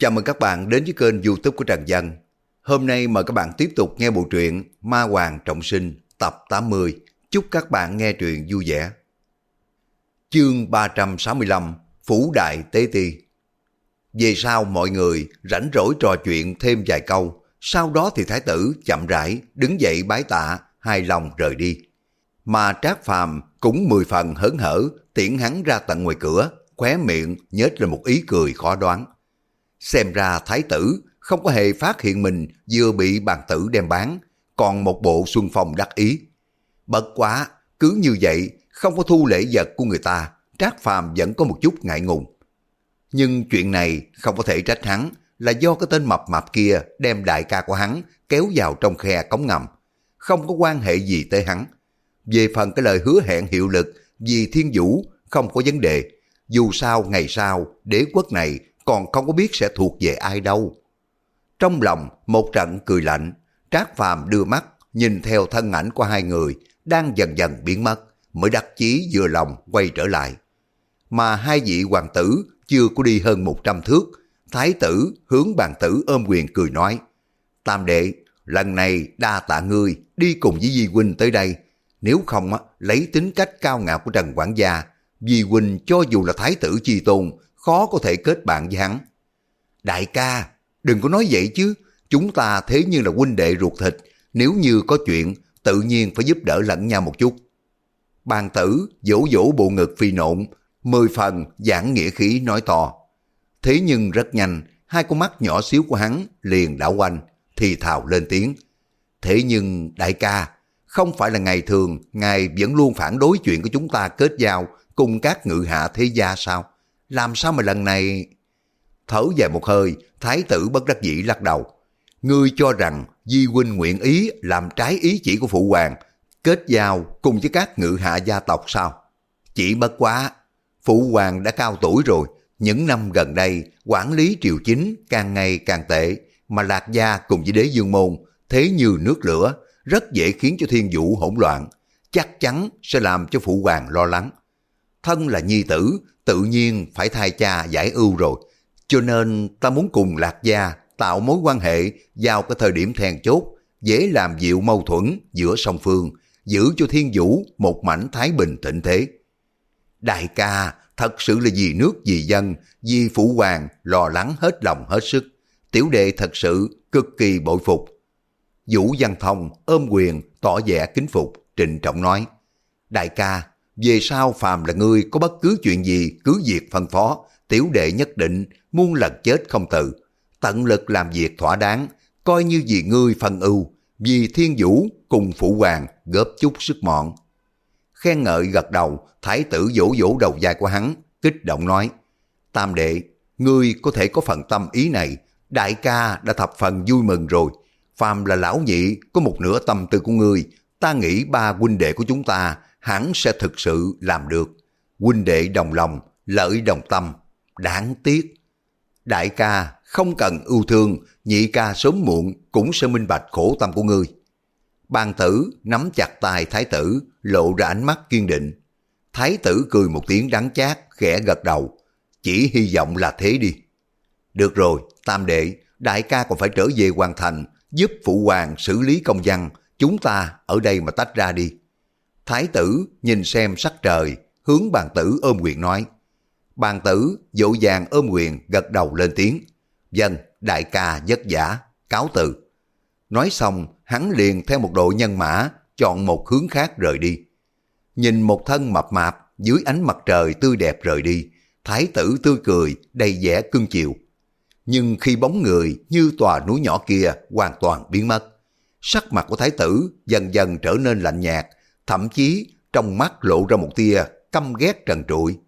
Chào mừng các bạn đến với kênh youtube của Trần Dân. Hôm nay mời các bạn tiếp tục nghe bộ truyện Ma Hoàng Trọng Sinh tập 80. Chúc các bạn nghe truyện vui vẻ. Chương 365 Phủ Đại Tế Ti Về sau mọi người rảnh rỗi trò chuyện thêm vài câu, sau đó thì thái tử chậm rãi đứng dậy bái tạ, hài lòng rời đi. Mà Trác Phàm cũng mười phần hớn hở tiễn hắn ra tận ngoài cửa, khóe miệng nhếch lên một ý cười khó đoán. Xem ra thái tử không có hề phát hiện mình vừa bị bàn tử đem bán, còn một bộ xuân phong đắc ý. Bất quá, cứ như vậy, không có thu lễ vật của người ta, Trác Phàm vẫn có một chút ngại ngùng. Nhưng chuyện này không có thể trách hắn, là do cái tên mập mạp kia đem đại ca của hắn kéo vào trong khe cống ngầm. Không có quan hệ gì tới hắn. Về phần cái lời hứa hẹn hiệu lực vì thiên vũ không có vấn đề. Dù sao ngày sau đế quốc này còn không có biết sẽ thuộc về ai đâu. Trong lòng một trận cười lạnh, Trác Phàm đưa mắt nhìn theo thân ảnh của hai người đang dần dần biến mất, mới đắc chí vừa lòng quay trở lại. Mà hai vị hoàng tử chưa có đi hơn một trăm thước, thái tử hướng bàn tử ôm quyền cười nói, Tam đệ, lần này đa tạ ngươi đi cùng với Di Huynh tới đây, nếu không lấy tính cách cao ngạo của Trần Quản gia, Di Huynh cho dù là thái tử chi tôn khó có thể kết bạn với hắn. Đại ca, đừng có nói vậy chứ, chúng ta thế như là huynh đệ ruột thịt, nếu như có chuyện, tự nhiên phải giúp đỡ lẫn nhau một chút. Bàn tử vỗ vỗ bộ ngực phi nộn, mười phần giảng nghĩa khí nói to. Thế nhưng rất nhanh, hai con mắt nhỏ xíu của hắn liền đảo quanh, thì thào lên tiếng. Thế nhưng đại ca, không phải là ngày thường ngài vẫn luôn phản đối chuyện của chúng ta kết giao cùng các ngự hạ thế gia sao? Làm sao mà lần này... Thở dài một hơi, thái tử bất đắc dĩ lắc đầu. Ngươi cho rằng Di huynh nguyện ý làm trái ý chỉ của phụ hoàng, kết giao cùng với các ngự hạ gia tộc sao? Chỉ bất quá, phụ hoàng đã cao tuổi rồi, những năm gần đây quản lý triều chính càng ngày càng tệ, mà lạc gia cùng với đế dương môn thế như nước lửa, rất dễ khiến cho thiên vũ hỗn loạn, chắc chắn sẽ làm cho phụ hoàng lo lắng. Thân là nhi tử, tự nhiên phải thay cha giải ưu rồi. Cho nên ta muốn cùng Lạc Gia tạo mối quan hệ vào cái thời điểm then chốt, dễ làm dịu mâu thuẫn giữa song phương, giữ cho thiên vũ một mảnh thái bình thịnh thế. Đại ca, thật sự là vì nước vì dân, vì phụ hoàng lo lắng hết lòng hết sức. Tiểu đệ thật sự cực kỳ bội phục. Vũ Văn Thông ôm quyền tỏ vẻ kính phục, trịnh trọng nói. Đại ca, về sau phàm là ngươi có bất cứ chuyện gì cứ việc phân phó, tiểu đệ nhất định muôn lần chết không từ. Tận lực làm việc thỏa đáng, coi như vì ngươi phân ưu, vì thiên vũ cùng phụ hoàng góp chút sức mọn. Khen ngợi gật đầu, thái tử vỗ vỗ đầu dài của hắn, kích động nói, Tam đệ, ngươi có thể có phần tâm ý này, đại ca đã thập phần vui mừng rồi. Phàm là lão nhị, có một nửa tâm tư của ngươi, ta nghĩ ba huynh đệ của chúng ta hắn sẽ thực sự làm được. Huynh đệ đồng lòng, lợi đồng tâm, đáng tiếc. Đại ca không cần ưu thương, nhị ca sớm muộn cũng sẽ minh bạch khổ tâm của ngươi. Bàn tử nắm chặt tay thái tử, lộ ra ánh mắt kiên định. Thái tử cười một tiếng đắng chát, khẽ gật đầu. Chỉ hy vọng là thế đi. Được rồi, tam đệ, đại ca còn phải trở về hoàn thành, giúp phụ hoàng xử lý công văn, chúng ta ở đây mà tách ra đi. Thái tử nhìn xem sắc trời, hướng bàn tử ôm quyền nói. Bàn tử dỗ dàng ôm quyền gật đầu lên tiếng. Dân, đại ca vất giả, cáo từ. Nói xong, hắn liền theo một đội nhân mã, chọn một hướng khác rời đi. Nhìn một thân mập mạp dưới ánh mặt trời tươi đẹp rời đi, thái tử tươi cười, đầy vẻ cưng chiều. Nhưng khi bóng người như tòa núi nhỏ kia hoàn toàn biến mất, sắc mặt của thái tử dần dần trở nên lạnh nhạt, thậm chí trong mắt lộ ra một tia căm ghét trần trụi.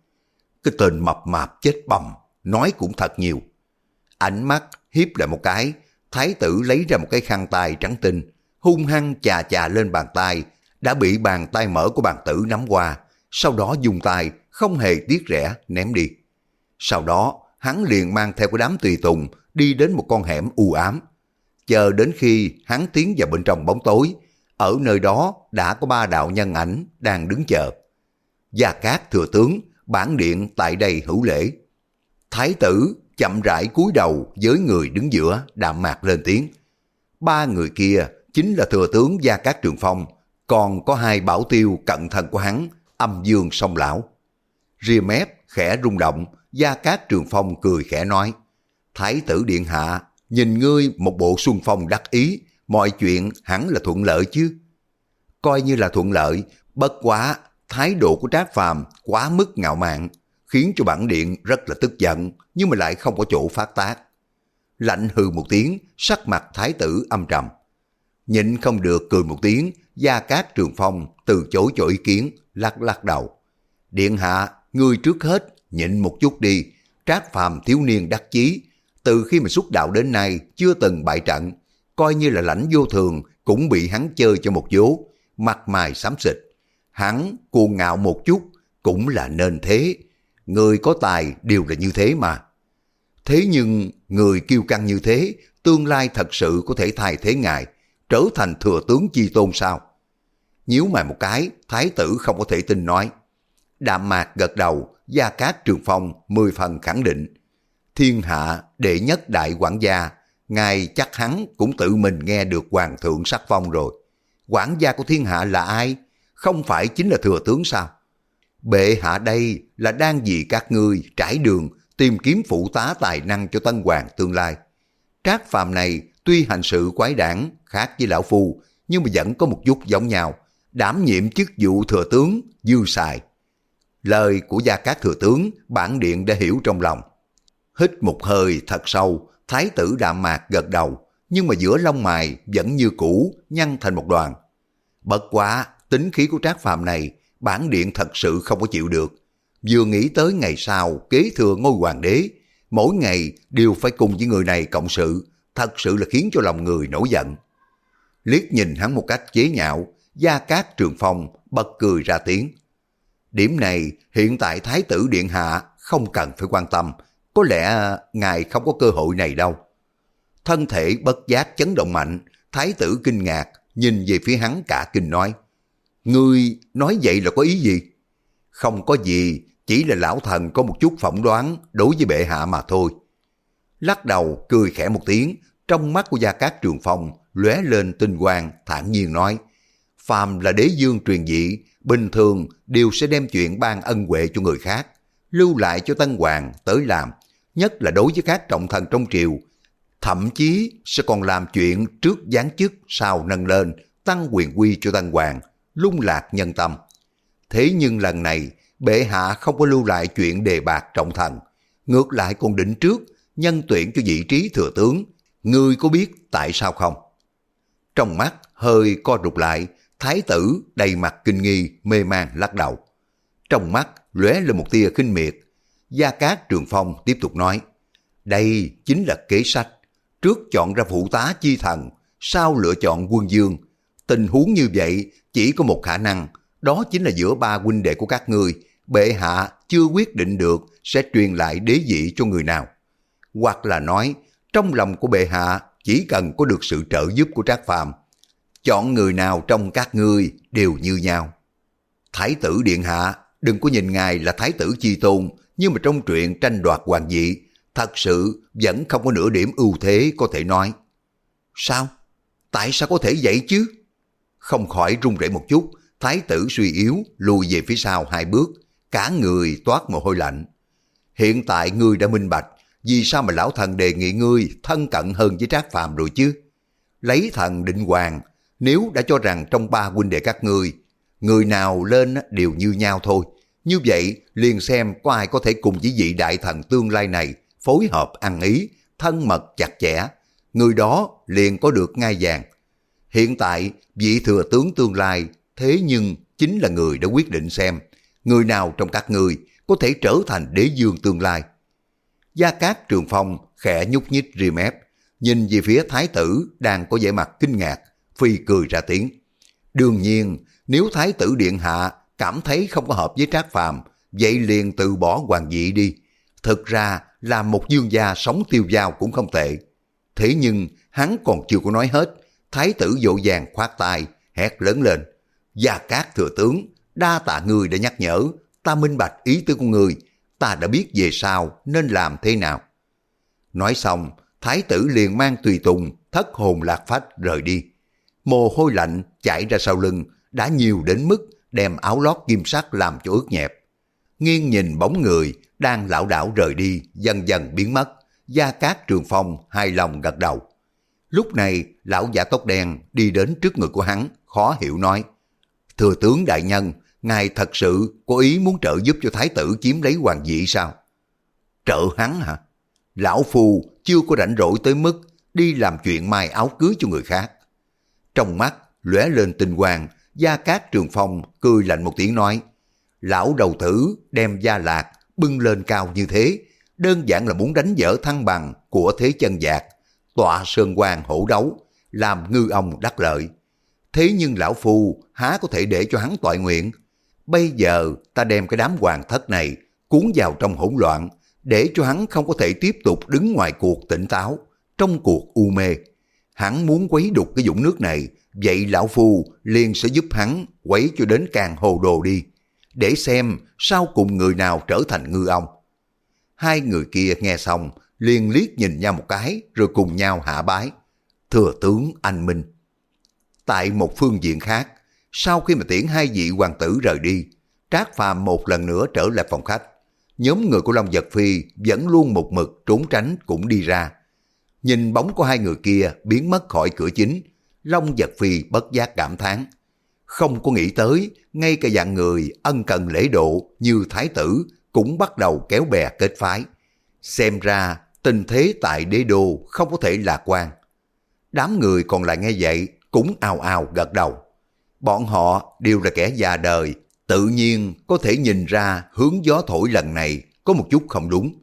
Cái tên mập mạp chết bầm, nói cũng thật nhiều. Ánh mắt hiếp lại một cái, thái tử lấy ra một cái khăn tay trắng tinh, hung hăng chà chà lên bàn tay, đã bị bàn tay mở của bàn tử nắm qua, sau đó dùng tay không hề tiếc rẻ ném đi. Sau đó, hắn liền mang theo cái đám tùy tùng đi đến một con hẻm u ám. Chờ đến khi hắn tiến vào bên trong bóng tối, ở nơi đó đã có ba đạo nhân ảnh đang đứng chờ. Gia Cát thừa tướng, bản điện tại đây hữu lễ. Thái tử chậm rãi cúi đầu với người đứng giữa đạm mạc lên tiếng. Ba người kia chính là thừa tướng Gia Cát Trường Phong, còn có hai bảo tiêu cận thân của hắn, âm dương song lão. Ria mép khẽ rung động, Gia Cát Trường Phong cười khẽ nói, Thái tử Điện Hạ, nhìn ngươi một bộ xuân phong đắc ý, mọi chuyện hẳn là thuận lợi chứ. Coi như là thuận lợi, bất quá, thái độ của Trác Phàm quá mức ngạo mạn, khiến cho bản điện rất là tức giận, nhưng mà lại không có chỗ phát tác. Lạnh hừ một tiếng, sắc mặt thái tử âm trầm. Nhịn không được cười một tiếng, Gia Cát Trường Phong từ chối cho ý kiến, lắc lắc đầu. Điện hạ, ngươi trước hết, nhịn một chút đi, trác phàm thiếu niên đắc chí, từ khi mà xuất đạo đến nay chưa từng bại trận, coi như là lãnh vô thường cũng bị hắn chơi cho một vố, mặt mày xám xịt. Hắn cuồng ngạo một chút cũng là nên thế, người có tài đều là như thế mà. Thế nhưng người kiêu căng như thế, tương lai thật sự có thể thay thế ngài, trở thành thừa tướng chi tôn sao? Nhíu mày một cái, thái tử không có thể tin nói. Đạm mạc gật đầu, Gia Cát Trường Phong mười phần khẳng định. Thiên hạ đệ nhất đại quản gia, ngài chắc hắn cũng tự mình nghe được hoàng thượng sắc phong rồi. Quản gia của thiên hạ là ai? Không phải chính là thừa tướng sao? Bệ hạ đây là đang vì các ngươi trải đường tìm kiếm phụ tá tài năng cho tân hoàng tương lai. Trác phàm này tuy hành sự quái đản khác với lão phu nhưng mà vẫn có một chút giống nhau đảm nhiệm chức vụ thừa tướng dư xài Lời của Gia Cát Thừa Tướng, bản điện đã hiểu trong lòng. Hít một hơi thật sâu, thái tử đạm mạc gật đầu, nhưng mà giữa lông mày vẫn như cũ, nhăn thành một đoàn. Bất quá, tính khí của trác phàm này, bản điện thật sự không có chịu được. Vừa nghĩ tới ngày sau kế thừa ngôi hoàng đế, mỗi ngày đều phải cùng với người này cộng sự, thật sự là khiến cho lòng người nổi giận. Liếc nhìn hắn một cách chế nhạo, Gia Cát Trường Phong bật cười ra tiếng. Điểm này hiện tại Thái tử Điện Hạ không cần phải quan tâm, có lẽ ngài không có cơ hội này đâu. Thân thể bất giác chấn động mạnh, Thái tử kinh ngạc, nhìn về phía hắn cả kinh nói. Ngươi nói vậy là có ý gì? Không có gì, chỉ là lão thần có một chút phỏng đoán đối với bệ hạ mà thôi. Lắc đầu cười khẽ một tiếng, trong mắt của Gia Cát Trường Phong lóe lên tinh quang thản nhiên nói phàm là đế dương truyền dị bình thường đều sẽ đem chuyện ban ân huệ cho người khác, lưu lại cho Tân Hoàng tới làm, nhất là đối với các trọng thần trong triều. Thậm chí sẽ còn làm chuyện trước giáng chức sau nâng lên, tăng quyền quy cho Tân Hoàng, lung lạc nhân tâm. Thế nhưng lần này, bệ hạ không có lưu lại chuyện đề bạc trọng thần, ngược lại còn định trước nhân tuyển cho vị trí thừa tướng. Ngươi có biết tại sao không? Trong mắt hơi co rụt lại, Thái tử đầy mặt kinh nghi, mê man lắc đầu. Trong mắt lóe lên một tia khinh miệt. Gia Cát Trường Phong tiếp tục nói, đây chính là kế sách. Trước chọn ra phụ tá chi thần, sau lựa chọn quân dương. Tình huống như vậy chỉ có một khả năng, đó chính là giữa ba huynh đệ của các ngươi, bệ hạ chưa quyết định được sẽ truyền lại đế vị cho người nào. Hoặc là nói, trong lòng của bệ hạ chỉ cần có được sự trợ giúp của Trác Phàm chọn người nào trong các ngươi đều như nhau. Thái tử Điện Hạ, đừng có nhìn ngài là thái tử chi tôn, nhưng mà trong truyện tranh đoạt hoàng vị, thật sự vẫn không có nửa điểm ưu thế có thể nói. Sao? Tại sao có thể vậy chứ? Không khỏi run rẩy một chút, thái tử suy yếu lùi về phía sau hai bước, cả người toát mồ hôi lạnh. Hiện tại ngươi đã minh bạch, vì sao mà lão thần đề nghị ngươi thân cận hơn với trác phàm rồi chứ? Lấy thần định hoàng nếu đã cho rằng trong ba huynh đệ các ngươi, người nào lên đều như nhau thôi. Như vậy, liền xem có ai có thể cùng với vị đại thần tương lai này phối hợp ăn ý, thân mật chặt chẽ. Người đó liền có được ngai vàng. Hiện tại, vị thừa tướng tương lai, thế nhưng chính là người đã quyết định xem người nào trong các người có thể trở thành đế dương tương lai. Gia Cát Trường Phong khẽ nhúc nhích ri mép, nhìn về phía thái tử đang có vẻ mặt kinh ngạc, Phi cười ra tiếng. Đương nhiên, nếu Thái tử Điện Hạ cảm thấy không có hợp với Trác Phàm, vậy liền từ bỏ hoàng vị đi. Thực ra, làm một dương gia sống tiêu dao cũng không tệ. Thế nhưng, hắn còn chưa có nói hết. Thái tử dỗ dàng khoát tay, hét lớn lên. Gia Cát thừa tướng, đa tạ người đã nhắc nhở, ta minh bạch ý tư của người, ta đã biết về sau nên làm thế nào. Nói xong, thái tử liền mang tùy tùng, thất hồn lạc phách rời đi. Mồ hôi lạnh chảy ra sau lưng, đã nhiều đến mức đem áo lót kim sắt làm cho ướt nhẹp. Nghiêng nhìn bóng người đang lão đảo rời đi, dần dần biến mất. Gia Cát Trường Phong hai lòng gật đầu. Lúc này, lão giả tóc đen đi đến trước người của hắn, khó hiểu nói. Thừa tướng đại nhân, ngài thật sự có ý muốn trợ giúp cho thái tử chiếm lấy hoàng vị sao? Trợ hắn hả? Lão Phu chưa có rảnh rỗi tới mức đi làm chuyện mai áo cưới cho người khác. Trong mắt lóe lên tinh quang, Gia Cát Trường Phong cười lạnh một tiếng nói, lão đầu tử đem gia lạc bưng lên cao như thế, đơn giản là muốn đánh vỡ thăng bằng của thế chân giạc, tọa sơn quan hổ đấu, làm ngư ông đắc lợi. Thế nhưng lão phu há có thể để cho hắn toại nguyện. Bây giờ ta đem cái đám hoàng thất này cuốn vào trong hỗn loạn, để cho hắn không có thể tiếp tục đứng ngoài cuộc tỉnh táo, trong cuộc u mê. Hắn muốn quấy đục cái dũng nước này, vậy lão phu liền sẽ giúp hắn quấy cho đến càng hồ đồ đi, để xem sau cùng người nào trở thành ngư ông. Hai người kia nghe xong, liền liếc nhìn nhau một cái rồi cùng nhau hạ bái. Thừa tướng anh Minh. Tại một phương diện khác, sau khi mà tiễn hai vị hoàng tử rời đi, Trác Phàm một lần nữa trở lại phòng khách. Nhóm người của Long Giật Phi vẫn luôn một mực trốn tránh cũng đi ra. Nhìn bóng của hai người kia biến mất khỏi cửa chính, Long Giật Phi bất giác cảm thán. Không có nghĩ tới, ngay cả dạng người ân cần lễ độ như thái tử cũng bắt đầu kéo bè kết phái. Xem ra tình thế tại đế đô không có thể lạc quan. Đám người còn lại nghe vậy cũng ào ào gật đầu. Bọn họ đều là kẻ già đời, tự nhiên có thể nhìn ra hướng gió thổi lần này có một chút không đúng.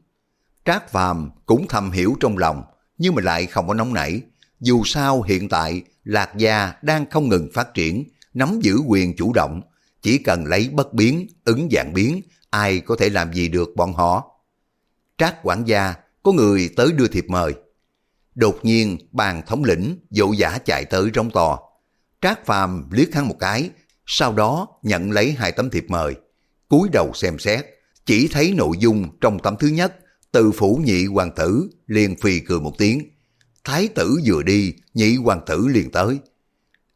Trác Phàm cũng thầm hiểu trong lòng, nhưng mà lại không có nóng nảy. Dù sao hiện tại Lạc Gia đang không ngừng phát triển, nắm giữ quyền chủ động, chỉ cần lấy bất biến, ứng dạng biến, ai có thể làm gì được bọn họ. Trác quản gia, có người tới đưa thiệp mời. Đột nhiên, bàn thống lĩnh dỗ giả chạy tới trong tòa Trác Phàm liếc hắn một cái, sau đó nhận lấy hai tấm thiệp mời. cúi đầu xem xét, chỉ thấy nội dung trong tấm thứ nhất, từ phủ nhị hoàng tử liền phì cười một tiếng. Thái tử vừa đi, nhị hoàng tử liền tới.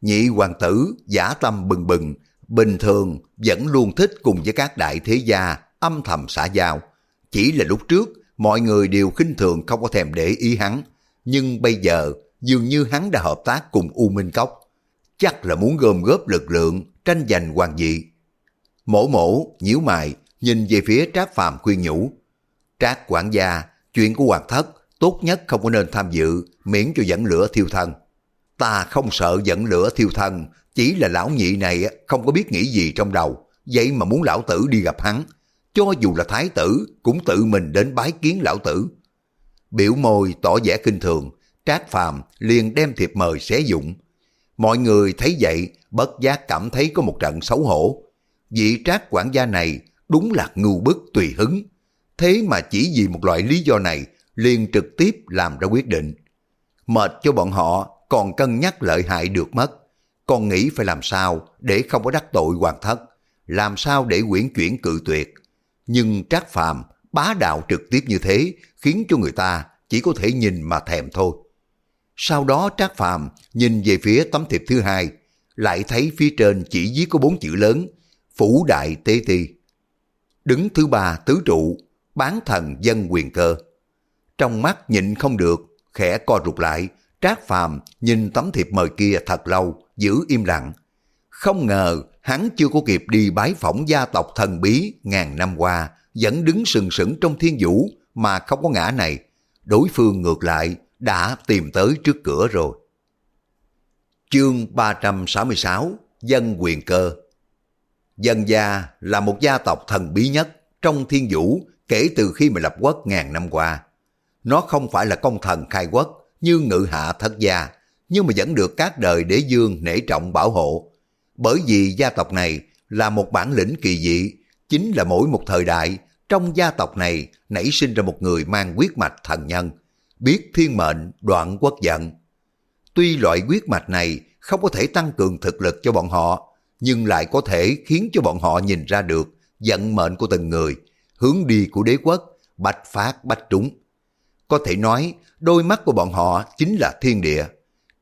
Nhị hoàng tử giả tâm bừng bừng, bình thường vẫn luôn thích cùng với các đại thế gia âm thầm xã giao. Chỉ là lúc trước, mọi người đều khinh thường không có thèm để ý hắn. Nhưng bây giờ, dường như hắn đã hợp tác cùng U Minh Cốc. Chắc là muốn gom góp lực lượng, tranh giành hoàng vị. Mổ mổ, nhíu mày, nhìn về phía Trác Phàm khuyên nhủ. Trác quản gia, chuyện của hoàng thất, tốt nhất không có nên tham dự, miễn cho dẫn lửa thiêu thân. Ta không sợ dẫn lửa thiêu thân, chỉ là lão nhị này không có biết nghĩ gì trong đầu, vậy mà muốn lão tử đi gặp hắn. Cho dù là thái tử, cũng tự mình đến bái kiến lão tử. Biểu môi tỏ vẻ kinh thường, Trác Phàm liền đem thiệp mời xé dụng. Mọi người thấy vậy, bất giác cảm thấy có một trận xấu hổ. Vị Trác quản gia này đúng là ngu bức tùy hứng. Thế mà chỉ vì một loại lý do này, liền trực tiếp làm ra quyết định. Mệt cho bọn họ còn cân nhắc lợi hại được mất còn nghĩ phải làm sao để không có đắc tội hoàng thất, làm sao để quyển chuyển cự tuyệt. Nhưng Trác Phàm bá đạo trực tiếp như thế khiến cho người ta chỉ có thể nhìn mà thèm thôi. Sau đó Trác Phàm nhìn về phía tấm thiệp thứ hai, lại thấy phía trên chỉ viết có bốn chữ lớn, Phủ Đại Tế Ti. Đứng thứ ba tứ trụ, bán thần dân quyền cơ. Trong mắt nhịn không được, khẽ co rụt lại, Trác Phàm nhìn tấm thiệp mời kia thật lâu, giữ im lặng. Không ngờ hắn chưa có kịp đi bái phỏng gia tộc thần bí ngàn năm qua, vẫn đứng sừng sững trong thiên vũ mà không có ngã này. Đối phương ngược lại đã tìm tới trước cửa rồi. Chương 366 Dân quyền cơ Dân gia là một gia tộc thần bí nhất trong thiên vũ kể từ khi mà lập quốc ngàn năm qua. Nó không phải là công thần khai quốc như ngự hạ thất gia, nhưng mà vẫn được các đời đế dương nể trọng bảo hộ. Bởi vì gia tộc này là một bản lĩnh kỳ dị, chính là mỗi một thời đại trong gia tộc này nảy sinh ra một người mang quyết mạch thần nhân, biết thiên mệnh đoạn quốc giận. Tuy loại quyết mạch này không có thể tăng cường thực lực cho bọn họ, nhưng lại có thể khiến cho bọn họ nhìn ra được vận mệnh của từng người, hướng đi của đế quốc, bạch phát bách trúng. Có thể nói, đôi mắt của bọn họ chính là thiên địa.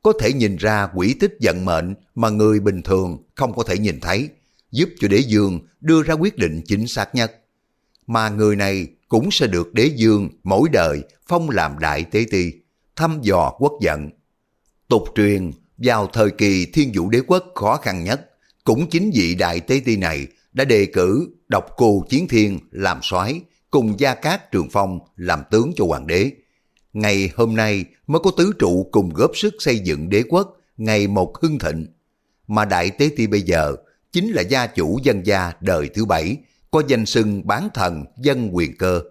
Có thể nhìn ra quỷ tích vận mệnh mà người bình thường không có thể nhìn thấy, giúp cho đế dương đưa ra quyết định chính xác nhất. Mà người này cũng sẽ được đế dương mỗi đời phong làm đại tế ti, thăm dò quốc vận. Tục truyền, vào thời kỳ thiên vũ đế quốc khó khăn nhất, cũng chính vị đại tế ti này đã đề cử độc cô chiến thiên làm soái cùng gia cát trường phong làm tướng cho hoàng đế. Ngày hôm nay mới có tứ trụ cùng góp sức xây dựng đế quốc ngày một hưng thịnh. Mà đại tế ti bây giờ chính là gia chủ dân gia đời thứ bảy, có danh xưng bán thần dân quyền cơ.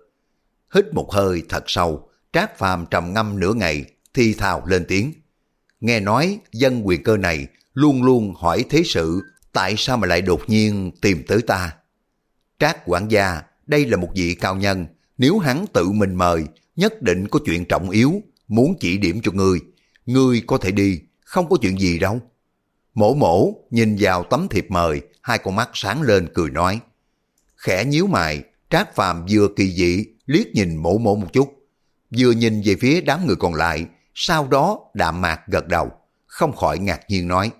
Hít một hơi thật sâu, Trác Phàm trầm ngâm nửa ngày, thì thào lên tiếng. Nghe nói dân quyền cơ này luôn luôn hỏi thế sự, tại sao mà lại đột nhiên tìm tới ta? Trác quản gia, đây là một vị cao nhân, nếu hắn tự mình mời, nhất định có chuyện trọng yếu, muốn chỉ điểm cho ngươi. Ngươi có thể đi, không có chuyện gì đâu. Mổ mổ nhìn vào tấm thiệp mời, hai con mắt sáng lên cười nói. Khẽ nhíu mày, Trác Phàm vừa kỳ dị liếc nhìn mổ mổ một chút, vừa nhìn về phía đám người còn lại, sau đó đạm mạc gật đầu, không khỏi ngạc nhiên nói.